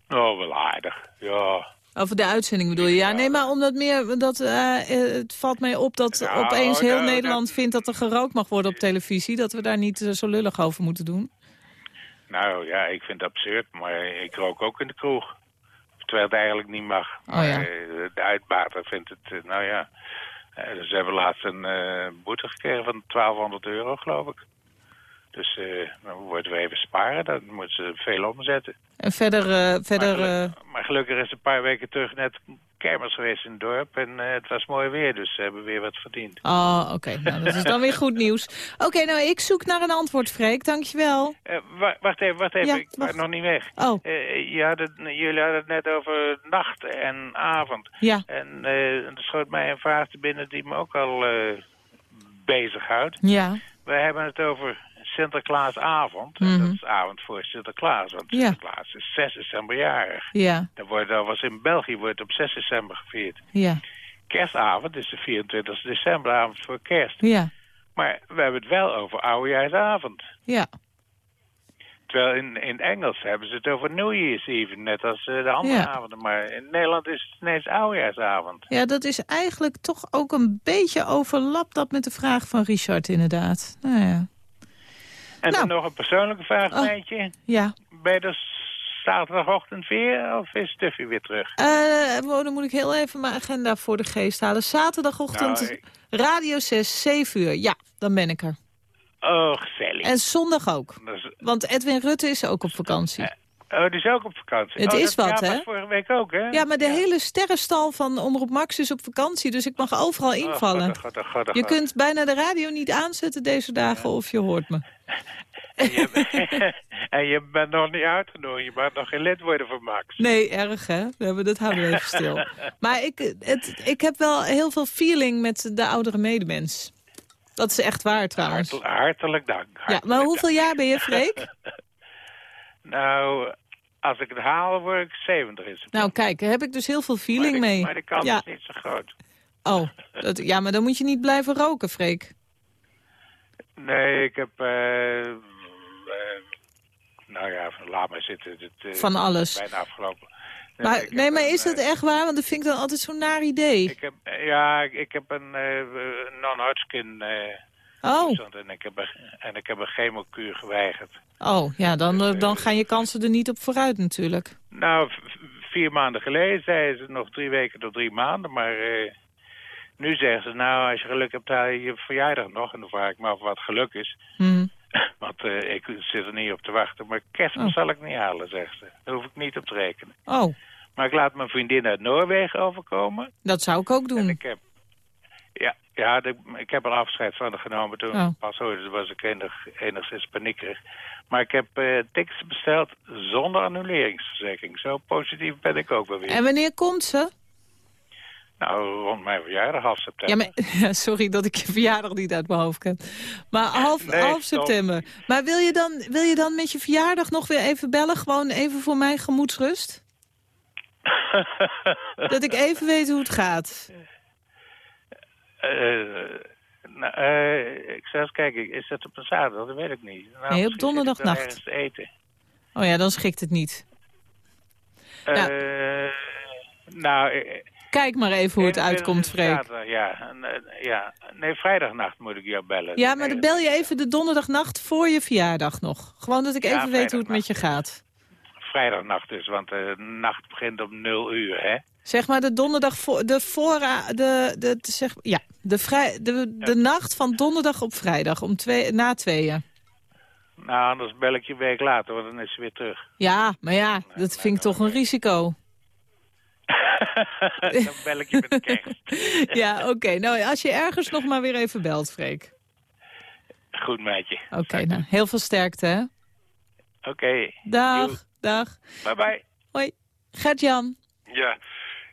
Oh, wel aardig. Ja. Over de uitzending bedoel je? Ja, nee, maar omdat meer... Dat, eh, het valt mij op dat opeens heel Nederland dat- vindt dat er gerookt mag worden op televisie. Dat we daar niet eh, zo lullig over moeten doen. Nou ja, ik vind het absurd, maar ik rook ook in de kroeg. Terwijl het eigenlijk niet mag. Maar Oh ja. eh, de uitbater vindt het, nou ja. Ze hebben laatst een boete gekregen van 1200 euro, geloof ik. Dus dan moeten we even sparen, dan moeten ze veel omzetten. En verder... eh, verder maar, eh, gelukkig, maar gelukkig is een paar weken terug net kermis geweest in het dorp. En het was mooi weer, dus ze hebben weer wat verdiend. Oh, oké. Nou, dat is dan weer goed nieuws. Oké, nou, ik zoek naar een antwoord, Freek. Dankjewel. Wa- wacht even, wacht even. Ja, ik nog niet weg. Oh. Je had het, jullie hadden het net over nacht en avond. Ja. En er schoot mij een vraag te binnen die me ook al bezighoudt. Ja. We hebben het over Sinterklaasavond. En Mhm. dat is avond voor Sinterklaas. Want Ja. Sinterklaas is 6 december jarig. Ja. Dat wordt alvast in België wordt op 6 december gevierd. Ja. Kerstavond is de 24 december, avond voor kerst. Ja. Maar we hebben het wel over oudejaarsavond. Ja. Terwijl in, in Engels hebben ze het over New Year's Eve, net als eh, de andere Ja. avonden. Maar in Nederland is het ineens oudejaarsavond. Ja, dat is eigenlijk toch ook een beetje overlapt dat met de vraag van Richard, inderdaad. Nou ja. En Nou. dan nog een persoonlijke vraag, Oh. meidje. Ja. Ben je er zaterdagochtend weer of is Tuffy weer terug? Eh, wow, dan moet ik heel even mijn agenda voor de geest halen. Zaterdagochtend, Nou, ik- Radio 6, 7 uur. Ja, dan ben ik er. Oh, gezellig. En zondag ook. Want Edwin Rutte is ook op vakantie. Oh, die is ook op vakantie. Het oh, is dat, wat, ja, hè? vorige week ook, hè? Ja, maar de hele sterrenstal van Omroep Max is op vakantie. Dus ik mag overal invallen. Oh, god, oh, god, oh, Je kunt bijna de radio niet aanzetten deze dagen of je hoort me. En je, en je bent nog niet uitgenodigd. Je mag nog geen lid worden van Max. Nee, erg hè? We hebben, dat houden we even stil. Maar ik, het, ik heb wel heel veel feeling met de oudere medemens. Dat is echt waar trouwens. Hartel- hartelijk dank. Ja, maar hoeveel dank. jaar ben je, Freek? Nou, als ik het haal, word ik 70 in september. Nou kijk, daar heb ik dus heel veel maar feeling de, mee. Maar de kans ja. is niet zo groot. Oh, dat, ja, maar dan moet je niet blijven roken, Freek. Nee, ik heb... eh, eh, nou ja, laat maar zitten. Het, eh, Van alles. Bijna afgelopen. Maar, ik nee, maar een, is dat echt waar? Want dat vind ik dan altijd zo'n naar idee. Ik heb, ja, ik, ik heb een non-Hodgkin Oh, en ik heb een, en ik heb een chemokuur geweigerd. oh ja, dan, eh, dan gaan je kansen er niet op vooruit natuurlijk. Nou, vier maanden geleden zeiden ze nog drie weken tot drie maanden, maar eh, nu zeggen ze nou, als je geluk hebt, haal je je verjaardag nog. En dan vraag ik me af wat geluk is. Hm. Want eh, ik zit er niet op te wachten. Maar kerstmis Oh. zal ik niet halen, zegt ze. Daar hoef ik niet op te rekenen. Oh, Maar ik laat mijn vriendin uit Noorwegen overkomen. dat zou ik ook En doen. ik heb... Ja, ja de- ik heb er afscheid van haar genomen toen Oh. pas hoorde. Toen was ik enig, enigszins paniekerig. Maar ik heb eh tickets besteld zonder annuleringsverzekering. Zo positief ben ik ook wel weer. En wanneer komt ze? Nou, rond mijn verjaardag, half Ja, september. maar, ja, sorry dat ik je verjaardag niet uit mijn hoofd ken. Maar half, Nee, half september. Maar wil je, dan, wil je dan met je verjaardag nog weer even bellen? Gewoon even voor mijn gemoedsrust? Dat ik even weet hoe het gaat. Eh, nou, eh, ik zou eens kijken, is dat op een zaterdag? Dat weet ik niet. Nou, Nee, op donderdagnacht. eten. Oh ja, dan schikt het niet. Nou. Eh, nou, eh, Kijk maar even hoe het uitkomt, Freek. ja. Ja. Nee, vrijdagnacht moet ik jou bellen. Ja, maar dan bel je even de donderdagnacht voor je verjaardag nog. Gewoon dat ik Ja, even weet hoe het met je gaat. Vrijdagnacht dus, want de nacht begint om nul uur, hè? Zeg maar de donderdag voor de voorra de, de, de- zeg, ja, de, vrij, de, de nacht van donderdag op vrijdag om twee, na tweeën. Nou, anders bel ik je een week later, want dan is ze weer terug. Ja, maar ja, dat vind ik toch een risico. dan bel ik je met kerst. Ja, oké. Nou, als je ergens nog maar weer even belt, Freek. Goed, meidje. Oké, nou, heel veel sterkte, hè? Oké. Dag, dag. Bye bye. Hoi. Gert-Jan. Ja,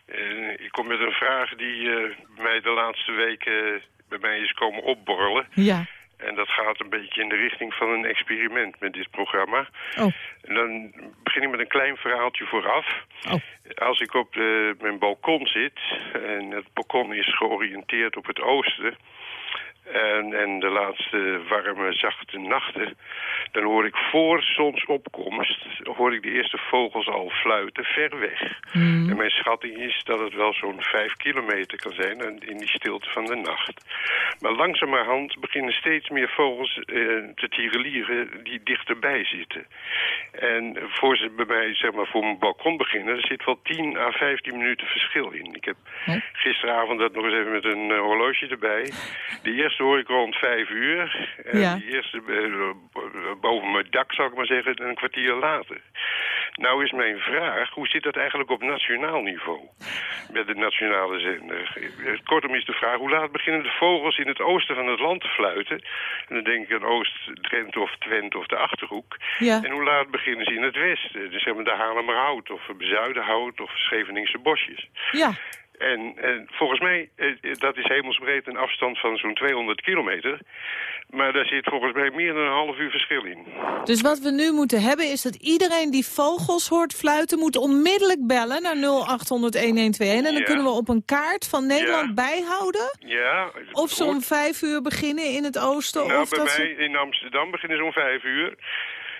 eh, ik kom met een vraag die eh, mij de laatste weken bij mij is komen opborrelen. Ja. En dat gaat een beetje in de richting van een experiment met dit programma. Oh. En dan begin ik met een klein verhaaltje vooraf. Oh. Als ik op de, mijn balkon zit, en het balkon is georiënteerd op het oosten... En, en de laatste warme, zachte nachten... dan hoor ik voor zonsopkomst... hoor ik de eerste vogels al fluiten, ver weg. En mijn schatting is dat het wel zo'n vijf kilometer kan zijn... in die stilte van de nacht. Maar langzamerhand beginnen steeds meer vogels eh, te tierenlieren... die dichterbij zitten. En voor ze bij mij, zeg maar, voor mijn balkon beginnen... er zit wel 10 à 15 minuten verschil in. Ik heb gisteravond dat nog eens even met een eh, horloge erbij. De eerste hoor ik rond 5 uur. En Ja. die eerste eh, boven mijn dak, zou ik maar zeggen, een kwartier later. Nou is mijn vraag, hoe zit dat eigenlijk op nationaal niveau? Met de nationale zender. Eh, Kortom is de vraag, hoe laat beginnen de vogels in het oosten van het land te fluiten? En dan denk ik aan Oost-Drenthe of Twente of de Achterhoek. Ja. En hoe laat beginnen ze in het westen? Dus zeg maar de Haarlemmerhout of Bezuidenhout of Scheveningse bosjes. Ja. En, en volgens mij, eh, eh, dat is hemelsbreed een afstand van zo'n 200 kilometer. Maar daar zit volgens mij meer dan een half uur verschil in. Dus wat we nu moeten hebben is dat iedereen die vogels hoort fluiten... moet onmiddellijk bellen naar 0800-1121. En dan Ja. kunnen we op een kaart van Nederland Ja. bijhouden... Ja. of ze om vijf uur beginnen in het oosten. Nou, of bij dat mij ze... in Amsterdam beginnen ze om vijf uur.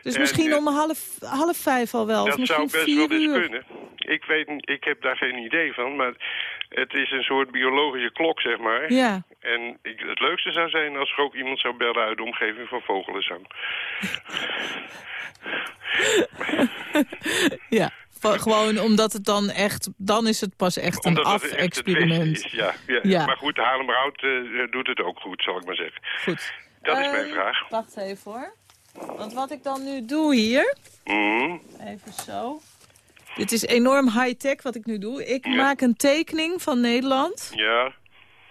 Dus en, misschien eh, om half, half vijf al wel. of Dat misschien zou best wel eens uur. kunnen. Ik weet, ik heb daar geen idee van, maar het is een soort biologische klok, zeg maar. Ja. En ik, het leukste zou zijn als er ook iemand zou bellen uit de omgeving van vogelenzang. Ja. Gewoon omdat het dan echt... Dan is het pas echt een af-experiment. Ja, ja. Ja. Maar goed, Haarlemmerhout eh, doet het ook goed, zal ik maar zeggen. Goed. Dat is Eh, mijn vraag. Wacht even hoor. Want wat ik dan nu doe hier... Mhm. Even zo. Dit is enorm high-tech wat ik nu doe. Ik maak een tekening van Nederland. Ja,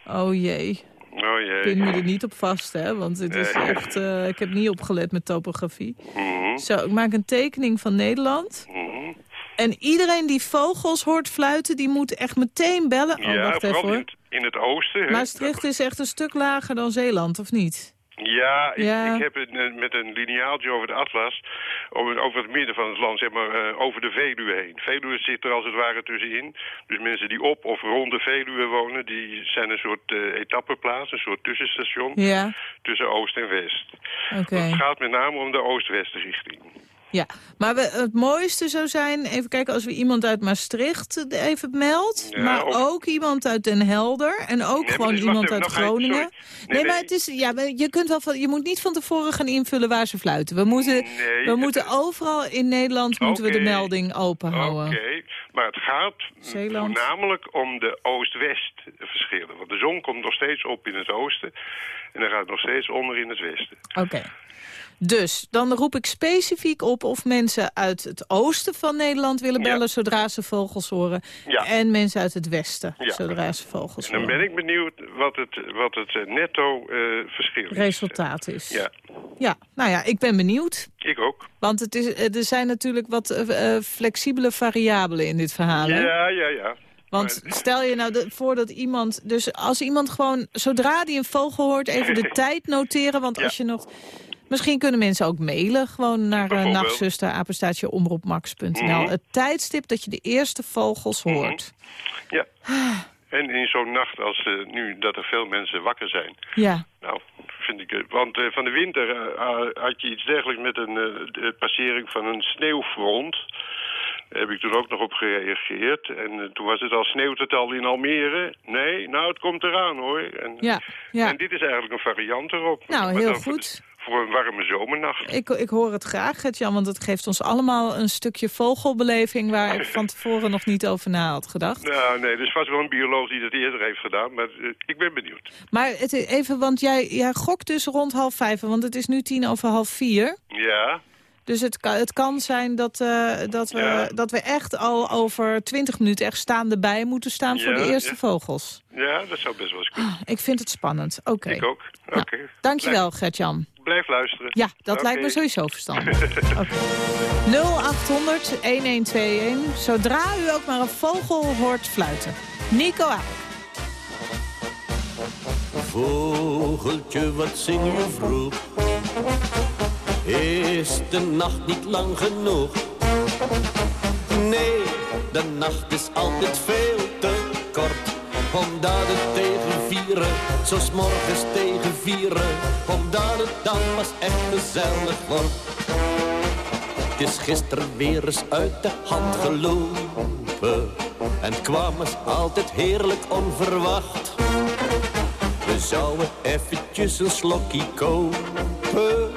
Oh jee. oh jee. Pin me er niet op vast, hè. Want het is echt... eh, ik heb niet opgelet met topografie. Mhm, Zo, ik maak een tekening van Nederland. mhm. En iedereen die vogels hoort fluiten, die moet echt meteen bellen. Oh, ja, wacht even vooral in hoor. het, in het oosten. hè. Maastricht is echt een stuk lager dan Zeeland, of niet? Ja, ik, Ja. ik heb het met een lineaaltje over de atlas, over, over het midden van het land, zeg maar, eh, over de Veluwe heen. Veluwe zit er als het ware tussenin. Dus mensen die op of rond de Veluwe wonen, die zijn een soort eh etappeplaats, een soort tussenstation Ja, tussen oost en west. oké. Het gaat met name om de oost-westenrichting. Ja, maar we, het mooiste zou zijn, even kijken, als we iemand uit Maastricht even meldt. Ja, maar of- ook iemand uit Den Helder. En ook gewoon dus iemand uit Groningen. Nee, Nee, maar het is, ja, je, kunt wel van, je moet niet van tevoren gaan invullen waar ze fluiten. We moeten, we moeten overal in Nederland moeten we de melding open Oké, maar het gaat Zeeland. voornamelijk om de oost-west verschillen. Want de zon komt nog steeds op in het oosten en dan gaat het nog steeds onder in het westen. Oké. Dus dan roep ik specifiek op of mensen uit het oosten van Nederland willen Ja. bellen zodra ze vogels horen. Ja. En mensen uit het westen Ja. zodra ze vogels En dan horen. ben ik benieuwd wat het, wat het eh, netto eh, verschil is. Resultaat is. Ja, Ja, nou ja, ik ben benieuwd. ik ook. Want het is, er zijn natuurlijk wat eh, eh, flexibele variabelen in dit verhaal. hè? Ja, ja, ja. Want stel je nou voor dat iemand... Dus als iemand gewoon, zodra die een vogel hoort, even de tijd noteren. Want als je nog... Misschien kunnen mensen ook mailen. Gewoon naar uh, nachtzuster, omroepmax.nl. Mhm. Het tijdstip dat je de eerste vogels hoort. Ja. En in zo'n nacht als eh, nu, dat er veel mensen wakker zijn. Ja. Nou, vind ik... Want eh, van de winter eh, had je iets dergelijks met een de passering van een sneeuwfront. Daar heb ik toen ook nog op gereageerd. En toen was het al sneeuwt het al in Almere. Nee, nou, het komt eraan hoor. En, Ja, ja. en dit is eigenlijk een variant erop. Nou, heel goed. Voor een warme zomernacht. Ik, ik hoor het graag, Gert-Jan, want het geeft ons allemaal een stukje vogelbeleving... waar ik van tevoren nog niet over na had gedacht. Nou, nee, er is vast wel een bioloog die dat eerder heeft gedaan. Maar eh, ik ben benieuwd. Maar het, even, want jij, jij gokt dus rond half vijf, want het is nu tien over half vier. Ja, Dus het kan, het kan zijn dat, eh, dat, we, Ja. dat we echt al over twintig minuten echt staande bij moeten staan voor Ja, de eerste ja. vogels. ja, dat zou best wel eens kunnen. Ik vind het spannend. Oké. Ik ook. Oké. Nou, dankjewel, Gert-Jan. Blijf, luisteren. Ja, dat Oké. lijkt me sowieso verstandig. Oké. 0800 1121. Zodra u ook maar een vogel hoort fluiten. Nico Aak. Vogeltje, wat zing je vroeg? Is de nacht niet lang genoeg? Nee, de nacht is altijd veel te kort. Omdat het tegen vieren, zo 's morgens tegen vieren. Omdat het dan pas echt gezellig wordt. Het is gisteren weer eens uit de hand gelopen. En kwam eens altijd heerlijk onverwacht. We zouden eventjes een slokje kopen.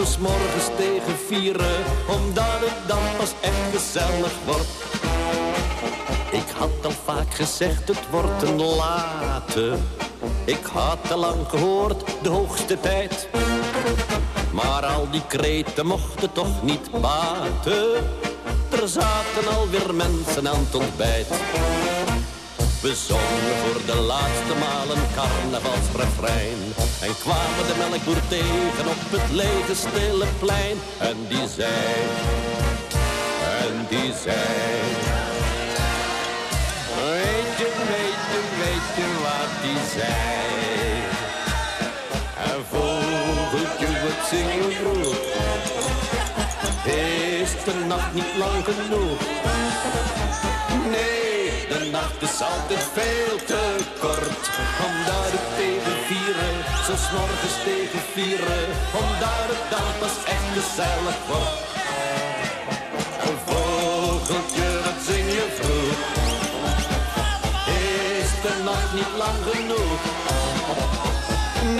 Zo 's morgens tegen vieren. Omdat het dan pas echt gezellig wordt. Ik had al vaak gezegd, het wordt een late. Ik had al lang gehoord, de hoogste tijd. Maar al die kreten mochten toch niet baten. Er zaten alweer mensen aan het ontbijt. We zongen voor de laatste maal een carnavalsrefrein. En kwamen de melkboer tegen op het lege stille plein. En die zei, en die zei... Weet je, weet je, weet je wat die zei? En vogeltje, wat zing je? Is de nacht niet lang genoeg? Nee, de nacht is altijd veel te kort. Omdat het tegen vieren, zo morgens tegen vieren. Omdat het dan pas echt gezellig wordt. Een vogeltje, wat zing je vroeg? Is de nacht niet lang genoeg?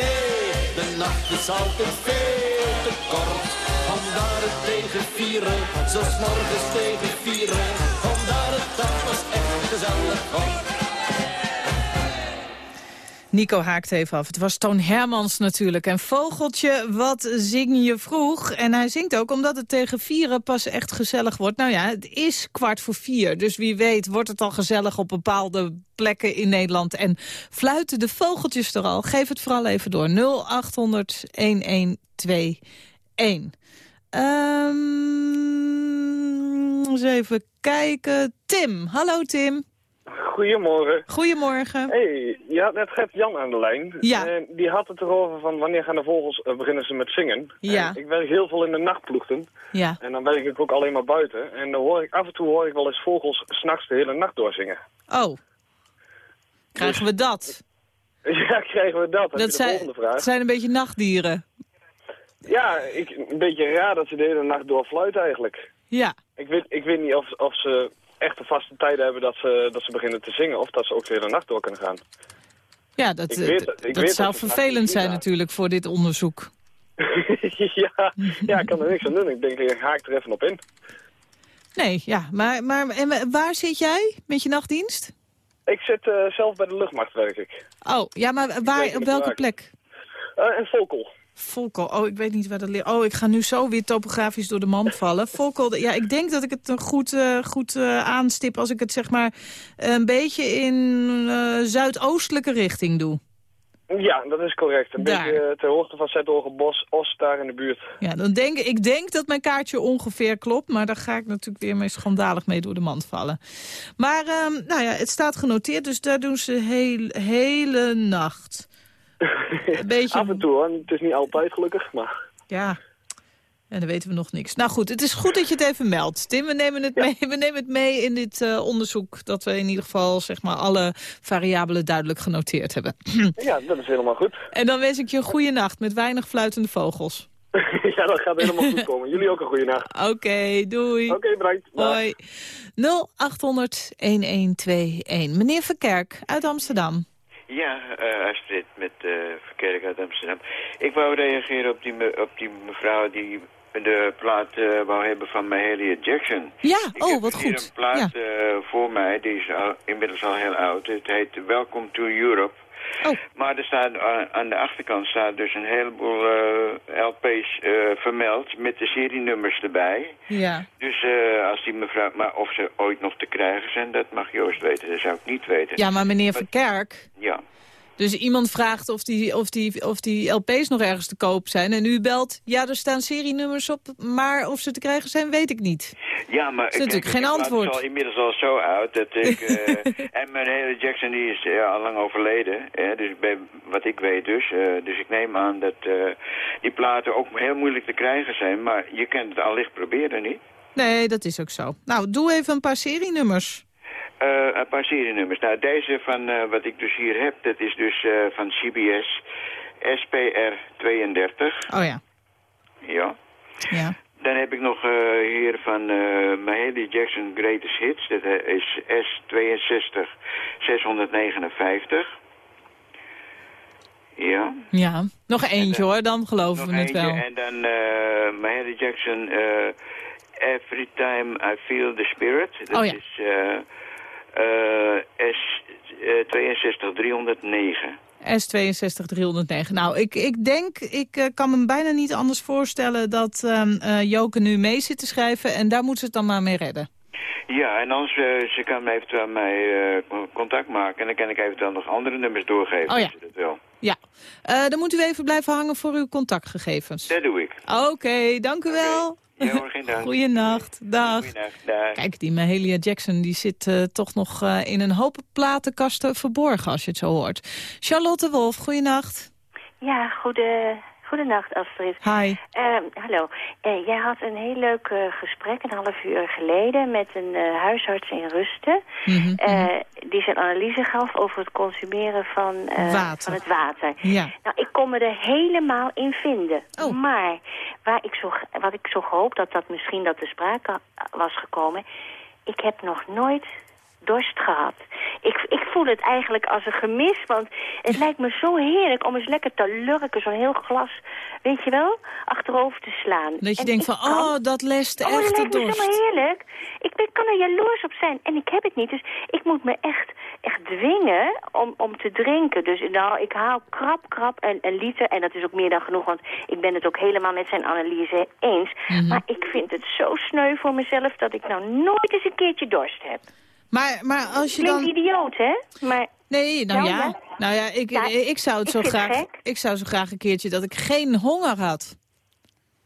Nee, de nacht is altijd veel te kort. Omdat het tegen vieren, zo morgens tegen vieren. Nico haakt even af. Het was Toon Hermans natuurlijk. En Vogeltje, wat zing je vroeg? En hij zingt ook omdat het tegen vieren pas echt gezellig wordt. Nou ja, het is kwart voor vier. Dus wie weet wordt het al gezellig op bepaalde plekken in Nederland. En fluiten de vogeltjes er al? Geef het vooral even door. 0800 1121. Ehm, eens even kijken. Tim. Hallo Tim. Goedemorgen. Goedemorgen. Hey, je had net Gert Jan aan de lijn. Ja. En die had het erover van wanneer gaan de vogels eh, beginnen ze met zingen. Ja. En ik werk heel veel in de nachtploegten. Ja. En dan werk ik ook alleen maar buiten. En dan hoor ik, af en toe hoor ik wel eens vogels s'nachts de hele nacht doorzingen. Oh. Krijgen we dat? Ja, krijgen we dat? Dat is de zijn, volgende vraag. het zijn een beetje nachtdieren. Ja, ik, een beetje raar dat ze de hele nacht doorfluiten eigenlijk. Ja. Ik weet, ik weet niet of, of ze echt de vaste tijden hebben dat ze, dat ze beginnen te zingen. Of dat ze ook de hele nacht door kunnen gaan. Ja, dat, weet- dat- zou vervelend zijn natuurlijk voor dit onderzoek. ja, ja, ik kan er niks aan doen. Ik denk, ik haak er even op in. Nee, ja. Maar, maar en waar zit jij met je nachtdienst? Ik zit eh, zelf bij de luchtmacht, werk ik. Oh, ja, maar waar, op welke waar. plek? Eh en Volkel. Volkel, oh, ik weet niet waar dat ligt. Oh, ik ga nu zo weer topografisch door de mand vallen. Volkel, ja, ik denk dat ik het een goed, eh, goed eh, aanstip... als ik het zeg maar een beetje in eh, zuidoostelijke richting doe. Ja, dat is correct. Een Daar. beetje ter hoogte van Zethogenbos, Os, daar in de buurt. Ja, dan denk ik, ik denk dat mijn kaartje ongeveer klopt... maar daar ga ik natuurlijk weer mee schandalig mee door de mand vallen. Maar, ehm, nou ja, het staat genoteerd, dus daar doen ze heel, hele nacht. Een beetje... Af en toe, hoor. Het is niet altijd gelukkig, maar... Ja, en dan weten we nog niks. Nou goed, het is goed dat je het even meldt. Tim, we nemen het, mee, we nemen het mee in dit eh, onderzoek... dat we in ieder geval zeg maar, alle variabelen duidelijk genoteerd hebben. Ja, dat is helemaal goed. en dan wens ik je een goede nacht met weinig fluitende vogels. ja, dat gaat helemaal goed komen. Jullie ook een goede nacht. Oké, doei. Oké, bedankt. Dag. Hoi. 0800-1121. Meneer Verkerk uit Amsterdam. Ja, eh, Astrid met uh, Verkerk uit Amsterdam. Ik wou reageren op die, me- op die mevrouw die de plaat eh, wou hebben van Mahalia Jackson. Ja, Ik oh, heb wat hier goed. een plaat Ja. eh, voor mij, die is al, inmiddels al heel oud. Het heet Welcome to Europe. Oh. Maar er staat, aan- aan de achterkant staat dus een heleboel eh, LP's eh, vermeld met de serienummers erbij. Ja. Dus eh, als die mevrouw, maar of ze ooit nog te krijgen zijn, dat mag Joost weten. Dat zou ik niet weten. ja, maar meneer Verkerk... Ja. Dus iemand vraagt of die, of, die, of die LP's nog ergens te koop zijn. En u belt, ja, er staan serienummers op, maar of ze te krijgen zijn, weet ik niet. Ja, maar is natuurlijk geen antwoord. is al inmiddels al zo oud dat ik... eh, en mijn hele Jackson die is ja, al lang overleden. Hè, dus ben, wat ik weet dus. eh, dus ik neem aan dat eh, die platen ook heel moeilijk te krijgen zijn. Maar je kunt het allicht proberen, niet? Nee, dat is ook zo. Nou, doe even een paar serienummers. Eh, een paar serienummers. Nou, deze van eh, wat ik dus hier heb, dat is dus eh, van CBS. SPR 32. Oh ja. Ja. Ja. Dan heb ik nog eh, hier van eh Mahalia Jackson Greatest Hits. Dat is S62 659. Ja. Ja. Nog eentje hoor, dan geloven we het wel. En dan eh Mahalia Jackson eh, Every Time I Feel the Spirit. Dat Oh ja. is eh S62-309. S62-309. Nou, ik, ik denk, ik eh, kan me bijna niet anders voorstellen dat uh, Joke nu mee zit te schrijven. En daar moet ze het dan maar mee redden. Ja, en anders, uh, ze kan eventueel mij eh, contact maken. En dan kan ik eventueel nog andere nummers doorgeven. Oh ja. Ja. dan moet u even blijven hangen voor uw contactgegevens. Dat doe ik. Oké, dank u wel. Ja hoor, geen dank. Goeienacht. Dag. Goeienacht, dag. Kijk, die Mahalia Jackson die zit eh, toch nog eh, in een hoop platenkasten verborgen als je het zo hoort. Charlotte Wolf, goeienacht. Ja, goede, goedenacht Astrid. Hi. Ehm, hallo. Eh, jij had een heel leuk eh, gesprek een half uur geleden met een eh, huisarts in Rusten. Mhm, eh, die zijn analyse gaf over het consumeren van, van het water. Ja. Nou, ik kon me er helemaal in vinden. Oh. Maar waar ik zo, wat ik zo gehoopt dat dat misschien dat te sprake was gekomen... ik heb nog nooit dorst gehad. Ik, ik voel het eigenlijk als een gemis, want het lijkt me zo heerlijk om eens lekker te lurken, zo'n heel glas, weet je wel, achterover te slaan. Dat je En denkt van, kan- oh, dat lest Oh, echt dat de lijkt me dorst. zo heerlijk. Ik ben, kan er jaloers op zijn en ik heb het niet. Dus ik moet me echt, echt dwingen om, om te drinken. Dus nou, ik haal krap, krap een, een liter. En dat is ook meer dan genoeg, want ik ben het ook helemaal met zijn analyse eens. Mhm. Maar ik vind het zo sneu voor mezelf dat ik nou nooit eens een keertje dorst heb. Maar, maar als je Klinkt dan... idioot, hè? Maar Nee, nou Nou, ja. ja. Nou ja, ik, Ja, ik zou het ik zo graag... gek. Ik zou zo graag een keertje dat ik geen honger had.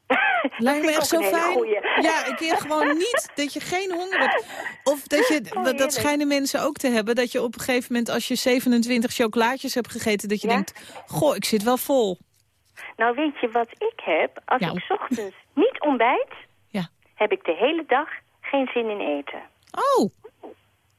Lijkt me ik echt zo fijn. Ja, een keer gewoon niet dat je geen honger hebt. Of dat je, Oh, dat heerlijk. schijnen mensen ook te hebben, dat je op een gegeven moment als je 27 chocolaatjes hebt gegeten, dat je Ja? denkt, goh, ik zit wel vol. nou weet je wat ik heb? Als Ja. ik 's ochtends niet ontbijt, Ja. heb ik de hele dag geen zin in eten. Oh,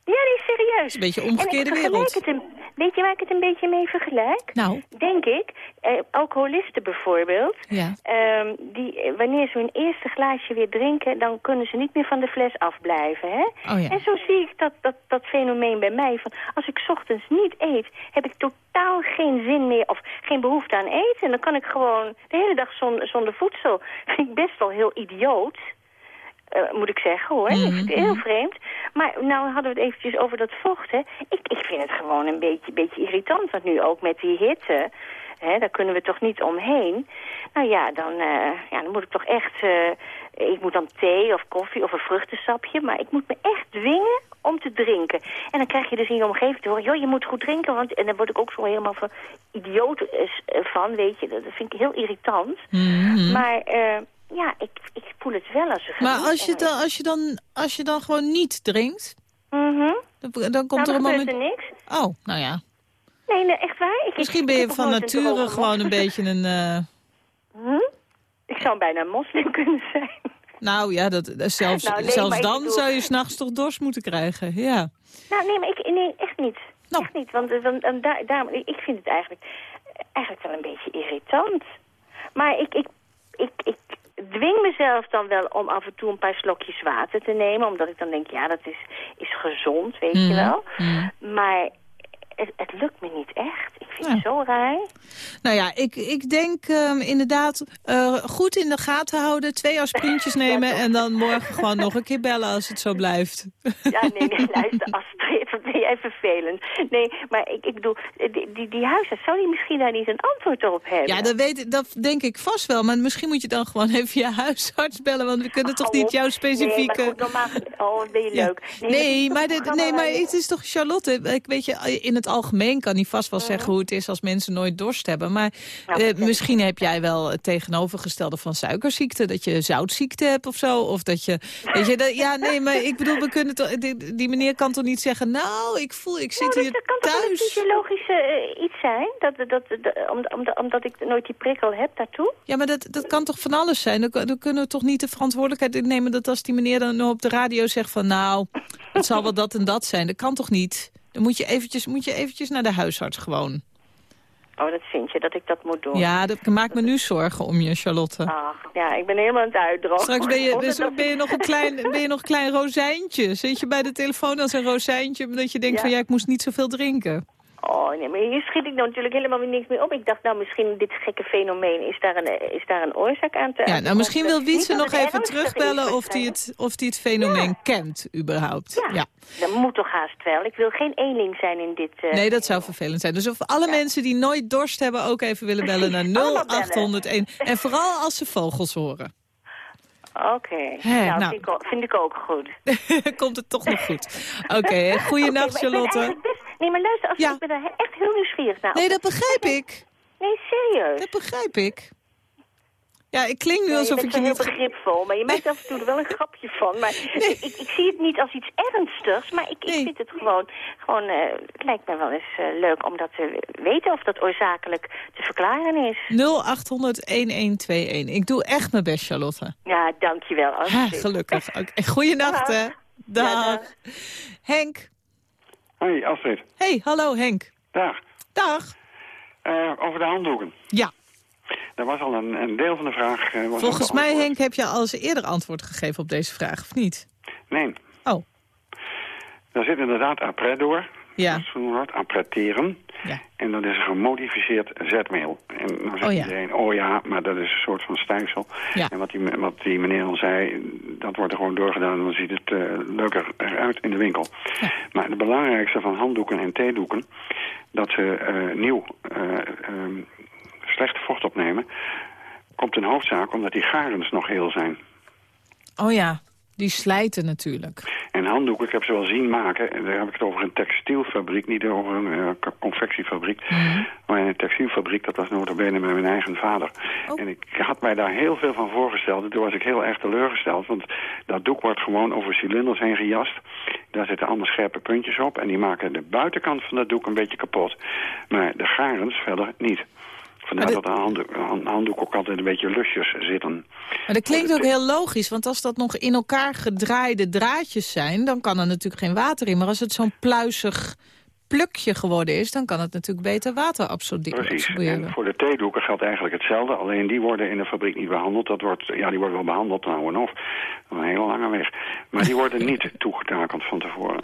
Ja, nee, serieus. een beetje omgekeerde wereld. Het een, weet je waar ik het een beetje mee vergelijk? Nou, Denk ik, eh, alcoholisten bijvoorbeeld, ja. ehm, die, eh, wanneer ze hun eerste glaasje weer drinken, dan kunnen ze niet meer van de fles afblijven. Hè? Oh ja. En zo zie ik dat, dat, dat fenomeen bij mij. Van als ik 's ochtends niet eet, heb ik totaal geen zin meer of geen behoefte aan eten. En dan kan ik gewoon de hele dag zonder, zonder voedsel. Vind ik best wel heel idioot. Eh, moet ik zeggen hoor. Ik vind het heel vreemd. Maar nou hadden we het eventjes over dat vocht. Hè. Ik, ik vind het gewoon een beetje, beetje irritant. Want nu ook met die hitte. hè, daar kunnen we toch niet omheen. Nou ja, dan, eh, ja, dan moet ik toch echt... eh, ik moet dan thee of koffie of een vruchtensapje... maar ik moet me echt dwingen om te drinken. En dan krijg je dus in je omgeving te horen... joh, je moet goed drinken, want... en dan word ik ook zo helemaal van idioot van, weet je. Dat vind ik heel irritant. Mhm. Maar ja, ik, ik voel het wel als een Maar als je, dan, als, je dan, als je dan gewoon niet drinkt, Mhm. dan, dan komt nou, er dan een moment... er niks. Oh, nou ja. Nee, nee, echt waar. Ik, Misschien ik- ben je van een nature gewoon een beetje een... eh, Hm? Ik zou bijna een moslim kunnen zijn. nou ja, dat, zelfs, Nou, nee, zelfs dan bedoel- zou je s'nachts toch dorst moeten krijgen. Ja. Nou, nee, maar ik, nee, echt niet. Nou. Echt niet, want, want en daar, daar, ik vind het eigenlijk, eigenlijk wel een beetje irritant. Maar ik, ik, ik, ik dwing mezelf dan wel om af en toe een paar slokjes water te nemen. Omdat ik dan denk, ja, dat is, is gezond, weet je Mhm. wel. Mhm. Maar het, het lukt me niet echt. Ik vind Ja. het zo raar. Nou ja, ik, ik denk ehm, inderdaad eh, goed in de gaten houden, twee aspirintjes nemen... en dan morgen gewoon nog een keer bellen als het zo blijft. Ja, nee, nee, luister, Astrid, wat ben jij vervelend. Nee, maar ik, ik bedoel, die, die, die huisarts, zou die misschien daar niet een antwoord op hebben? Ja, dat, weet, dat denk ik vast wel. Maar misschien moet je dan gewoon even je huisarts bellen... want we kunnen toch niet jouw Nee, specifieke... maar goed, normaal... Oh, ben je Ja. leuk. Nee, maar maar, dit nee, maar het is toch Charlotte. Ik weet je, in het algemeen kan hij vast wel zeggen hoe het is als mensen nooit dorst hebben. Maar Nou, eh, misschien heb jij wel het tegenovergestelde van suikerziekte. Dat je zoutziekte hebt of zo. Of dat je, weet je, dat, ja, nee, maar ik bedoel, we kunnen toch, die, die meneer kan toch niet zeggen, nou, ik voel, ik zit Nou, hier dat, dat kan toch een thuis. fysiologisch eh, iets zijn? Dat, dat, dat, dat- om, om, omdat ik nooit die prikkel heb daartoe? Ja, maar dat, dat kan toch van alles zijn? Dan, dan kunnen we toch niet de verantwoordelijkheid nemen dat als die meneer dan op de radio zegt van nou, het zal wel dat en dat zijn. Dat kan toch niet? Dan moet je eventjes, moet je eventjes naar de huisarts gewoon. Oh, dat vind je, dat ik dat moet doen? Ja, dat maakt me nu zorgen om je, Charlotte. Ach, ja, ik ben helemaal aan het uitdrogen. Straks ben je, dus ben je nog een klein, ben je nog een klein rozijntje. Zit je bij de telefoon als een rozijntje, dat je denkt Ja. van ja, ik moest niet zoveel drinken. Oh, nee, maar hier schiet ik nou natuurlijk helemaal weer niks meer op. Ik dacht, nou, misschien dit gekke fenomeen, is daar een, eh, is daar een oorzaak aan te Ja, nou misschien wil Wietse nog even terugbellen of hij het, of die het fenomeen kent, überhaupt. Ja. ja. Dat moet toch haast wel. Ik wil geen eenling zijn in dit... eh, Nee, dat zou vervelend zijn. Dus of alle mensen die nooit dorst hebben ook even willen bellen naar Allemaal bellen. 0801. En vooral als ze vogels horen. Oké, Hè, nou, nou. Vind, ik ook, vind ik ook goed. Komt het toch nog goed. Oké, ben Charlotte. Nee, maar luister, als Ja. ik ben daar echt heel nieuwsgierig naar. Nee, dat begrijp ik. Nee, serieus. Dat begrijp ik. Ja, ik klink nu alsof ik je zo heel niet... begripvol, maar je maakt af en toe er wel een grapje van. Maar ik, ik, ik zie het niet als iets ernstigs, maar ik, ik vind het gewoon... gewoon eh, het lijkt me wel eens eh, leuk om dat te weten of dat oorzakelijk te verklaren is. 0800-1121. Ik doe echt mijn best, Charlotte. Ja, dankjewel. Ha, gelukkig. Goeienacht, Dag. hè. Dag. Ja, Henk. Hoi, Astrid. Hey, hallo Henk. Dag. Dag. Eh, over de handdoeken. Ja. Er was al een, een deel van de vraag... eh, was Volgens mij. Henk, heb je al eens eerder antwoord gegeven op deze vraag, of niet? Nee. Oh. Daar zit inderdaad après door. Ja. Zo'n woord, apreteren. Ja. En dat is een gemodificeerd zetmeel. En dan zegt Oh ja. iedereen, oh ja, maar dat is een soort van stijfsel. Ja. En wat die, wat die meneer al zei, dat wordt er gewoon doorgedaan... en dan ziet het eh, leuker eruit in de winkel. Maar het belangrijkste van handdoeken en theedoeken... dat ze eh, nieuw eh, ehm, slecht vocht opnemen... komt in hoofdzaak omdat die garens nog heel zijn. Oh ja, die slijten natuurlijk. En handdoeken, ik heb ze wel zien maken. En daar heb ik het over een textielfabriek, niet over een eh, co- confectiefabriek. Maar in een textielfabriek, dat was notabene met mijn eigen vader. En ik had mij daar heel veel van voorgesteld. En toen was ik heel erg teleurgesteld. Want dat doek wordt gewoon over cilinders heen gejast. Daar zitten allemaal scherpe puntjes op. En die maken de buitenkant van dat doek een beetje kapot. Maar de garens verder niet. Vandaar dat de handdoek, hand- handdoek ook altijd een beetje lusjes zitten. Maar dat klinkt ook heel logisch, want als dat nog in elkaar gedraaide draadjes zijn... dan kan er natuurlijk geen water in. Maar als het zo'n pluizig plukje geworden is... dan kan het natuurlijk beter water absorberen. Precies. En voor de theedoeken geldt eigenlijk hetzelfde. Alleen die worden in de fabriek niet behandeld. Dat wordt, ja, die worden wel behandeld nou en of. Een hele lange weg. Maar die worden niet toegetakeld van tevoren.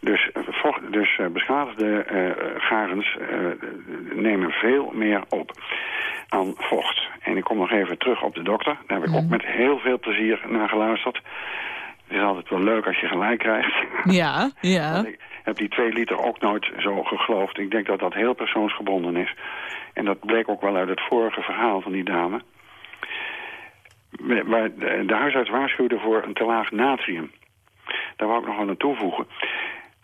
Dus, eh, vocht, dus eh, beschadigde eh, garens nemen veel meer op aan vocht. En ik kom nog even terug op de dokter. Daar heb ik ook met heel veel plezier naar geluisterd. Het is altijd wel leuk als je gelijk krijgt. Ja, ja. Ik, heb die twee liter ook nooit zo geloofd. Ik denk dat dat heel persoonsgebonden is. En dat bleek ook wel uit het vorige verhaal van die dame. De huisarts waarschuwde voor een te laag natrium. Daar wou ik nog wel aan toevoegen.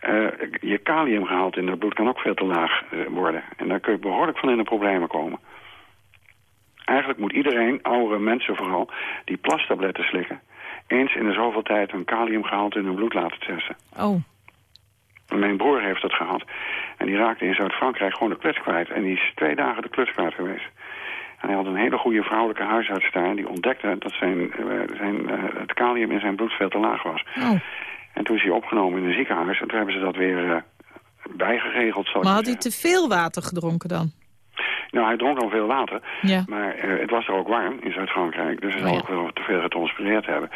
Uh, je kaliumgehalte in het bloed kan ook veel te laag uh, worden. En daar kun je behoorlijk van in de problemen komen. Eigenlijk moet iedereen, oudere mensen vooral, die plastabletten slikken... eens in de zoveel tijd hun kaliumgehalte in hun bloed laten testen. Oh. Mijn broer heeft dat gehad. En die raakte in Zuid-Frankrijk gewoon de kluts kwijt. En die is twee dagen de kluts kwijt geweest. En hij had een hele goede vrouwelijke huisarts daar. En die ontdekte dat zijn, uh, zijn, het kalium in zijn bloed veel te laag was. Oh. En toen is hij opgenomen in een ziekenhuis. En toen hebben ze dat weer uh, bijgeregeld. Zal maar had hij te veel water gedronken dan? Nou, hij dronk al veel water. Ja. Maar uh, het was er ook warm in Zuid-Frankrijk. Dus hij Oh, zal ja. ook wel te veel getranspireerd hebben.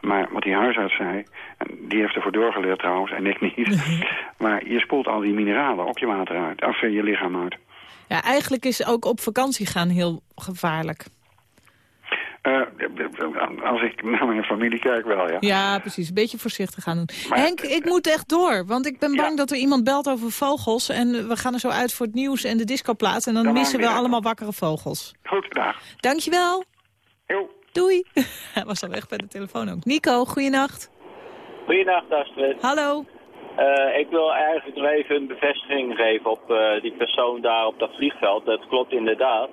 Maar wat die huisarts zei... Die heeft ervoor doorgeleerd trouwens, en ik niet. maar je spoelt al die mineralen op je water uit. Af je lichaam uit. Ja, eigenlijk is ook op vakantie gaan heel gevaarlijk. Uh, als ik naar mijn familie kijk wel, ja. Ja, precies. Een beetje voorzichtig gaan doen. Maar, Henk, ik moet echt door. Want ik ben bang ja. dat er iemand belt over vogels. En we gaan er zo uit voor het nieuws en de discoplaats. En dan, dan missen we allemaal wakkere vogels. Goed, dag. Dankjewel. Jo. Doei. Hij was al weg bij de telefoon ook. Nico, goeienacht. Goeienacht, Astrid. Hallo. Uh, ik wil eigenlijk nog even een bevestiging geven op uh, die persoon daar op dat vliegveld. Dat klopt inderdaad.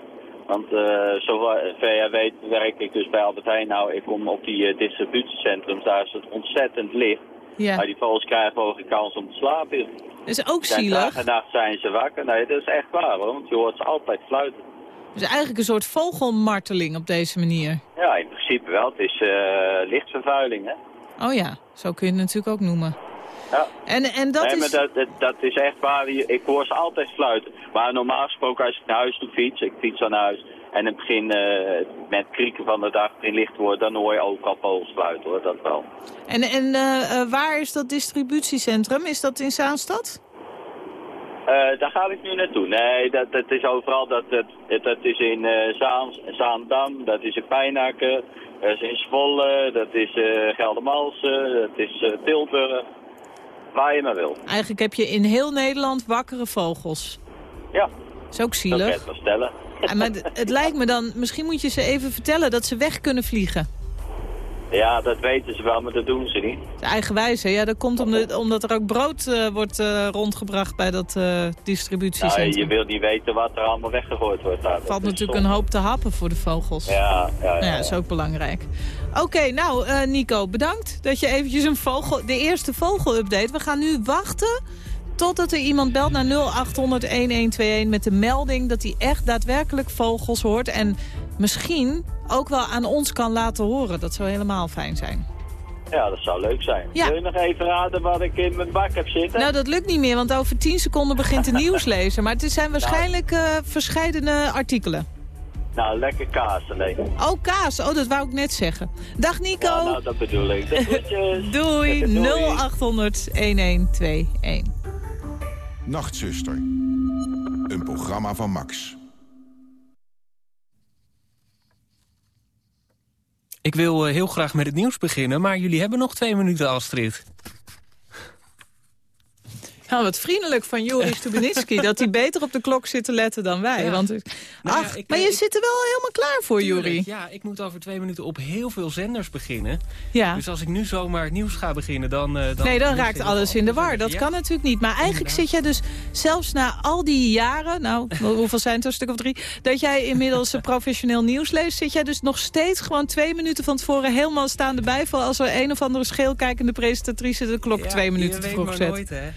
Want uh, zover jij weet werk ik dus bij Albert Heijn. Nou, ik kom op die uh, distributiecentrums, daar is het ontzettend licht. Ja. Maar die vogels krijgen ook geen kans om te slapen. Dat is ook zielig. Dag en nacht zijn ze wakker. Nee, dat is echt waar hoor, want je hoort ze altijd fluiten. Dus eigenlijk een soort vogelmarteling op deze manier. Ja, in principe wel. Het is uh, lichtvervuiling, hè. Oh ja, zo kun je het natuurlijk ook noemen. Ja. En, en dat nee, is... maar dat, dat, dat, is echt waar. Ik hoor ze altijd fluiten. Maar normaal gesproken als ik naar huis toe fiets, ik fiets dan naar huis... en in het begin uh, met krieken van de dag in licht wordt... dan hoor je ook al vogels fluiten, hoor. Dat wel. En, en uh, waar is dat distributiecentrum? Is dat in Zaanstad? Uh, daar ga ik nu naartoe. Nee, dat, dat is overal. Dat, dat, dat is in uh, Zaan, Zaandam, dat is in Pijnaken, dat is in Zwolle, dat is uh, Geldermalsen, dat is Tilburg. Waar je maar wil. Eigenlijk heb je in heel Nederland wakkere vogels. Ja. Dat is ook zielig. Dat kan je stellen. Ja, maar het lijkt me dan, misschien moet je ze even vertellen dat ze weg kunnen vliegen. Ja, dat weten ze wel, maar dat doen ze niet. Eigenwijs, hè? Ja, dat komt omdat, omdat er ook brood uh, wordt uh, rondgebracht bij dat uh, distributiecentrum. Nou, je wil niet weten wat er allemaal weggegooid wordt. Daar. Valt natuurlijk een hoop te happen voor de vogels. Ja, ja, ja. Nou ja dat is ook belangrijk. Oké, okay, nou Nico, bedankt dat je eventjes een vogel, de eerste vogel-update. We gaan nu wachten totdat er iemand belt naar 0800-1121 met de melding dat hij echt daadwerkelijk vogels hoort. En misschien ook wel aan ons kan laten horen. Dat zou helemaal fijn zijn. Ja, dat zou leuk zijn. Ja. Wil je nog even raden wat ik in mijn bak heb zitten? Nou, dat lukt niet meer, want over 10 seconden begint de nieuwslezer. Maar het zijn waarschijnlijk uh, verscheidene artikelen. Nou, lekker kaas alleen. Oh, kaas. Oh, dat wou ik net zeggen. Dag Nico. Ja, nou, dat bedoel ik. Doei. Doei. 0800-1121. Nachtzuster. Een programma van Max. Ik wil uh, heel graag met het nieuws beginnen, maar jullie hebben nog twee minuten, Astrid. Nou, wat vriendelijk van Joris Stubenitski... dat hij beter op de klok zit te letten dan wij. Ja. Want, Nou ach, ja, ik- maar je ik- zit er wel helemaal klaar voor, Tuurlijk, Juri. Ja, ik moet over twee minuten op heel veel zenders beginnen. Ja. Dus als ik nu zomaar het nieuws ga beginnen, dan... eh, dan nee, dan raakt alles in de war. Dat Ja. kan natuurlijk niet. Maar eigenlijk zit jij dus zelfs na al die jaren... nou, hoeveel zijn het een stuk of drie... dat jij inmiddels eh, professioneel nieuws leest... zit jij dus nog steeds gewoon twee minuten van tevoren... helemaal staande bij voor als er een of andere scheelkijkende presentatrice... de klok twee je minuten te vroeg zet. nooit, hè.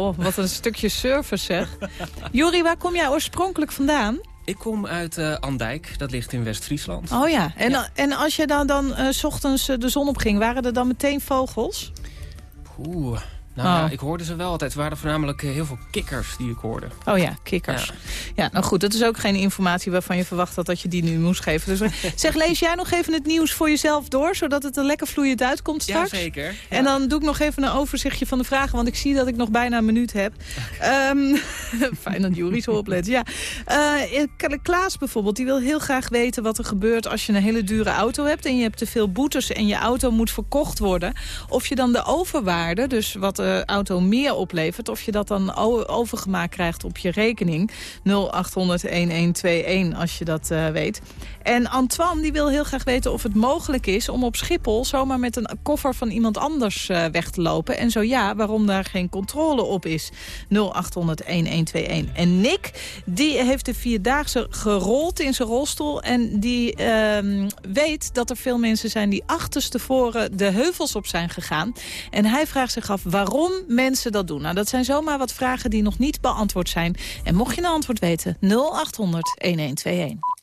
Goh, wat een stukje service, zeg. Juri, waar kom jij oorspronkelijk vandaan? Ik kom uit eh Andijk, dat ligt in West-Friesland. Oh ja, en, en als je dan, dan eh, s ochtends eh, de zon opging... waren er dan meteen vogels? Oeh, nou Oh. ja, ik hoorde ze wel altijd. Het waren voornamelijk eh, heel veel kikkers die ik hoorde. Oh ja, kikkers. Ja. Ja. nou goed, dat is ook geen informatie waarvan je verwacht had dat je die nu moest geven. Dus eh, zeg, lees jij nog even het nieuws voor jezelf door, zodat het er lekker vloeiend uitkomt straks? Jazeker. Ja. En dan doe ik nog even een overzichtje van de vragen, want ik zie dat ik nog bijna een minuut heb. Ehm, fijn dat Jury zo oplet. Ja. Eh, Kla- Klaas bijvoorbeeld, die wil heel graag weten wat er gebeurt als je een hele dure auto hebt en je hebt te veel boetes en je auto moet verkocht worden. Of je dan de overwaarde, dus wat de auto meer oplevert... of je dat dan overgemaakt krijgt op je rekening. 0800-1121 als je dat eh, weet. En Antoine die wil heel graag weten of het mogelijk is... om op Schiphol zomaar met een koffer van iemand anders eh, weg te lopen. En zo ja, waarom daar geen controle op is. 0800-1121. En Nick, die heeft de Vierdaagse gerold in zijn rolstoel... en die ehm, weet dat er veel mensen zijn die achterstevoren de heuvels op zijn gegaan. En hij vraagt zich af waarom mensen dat doen. Nou, dat zijn zomaar wat vragen die nog niet beantwoord zijn. En mocht je een antwoord weten, 0800 1121.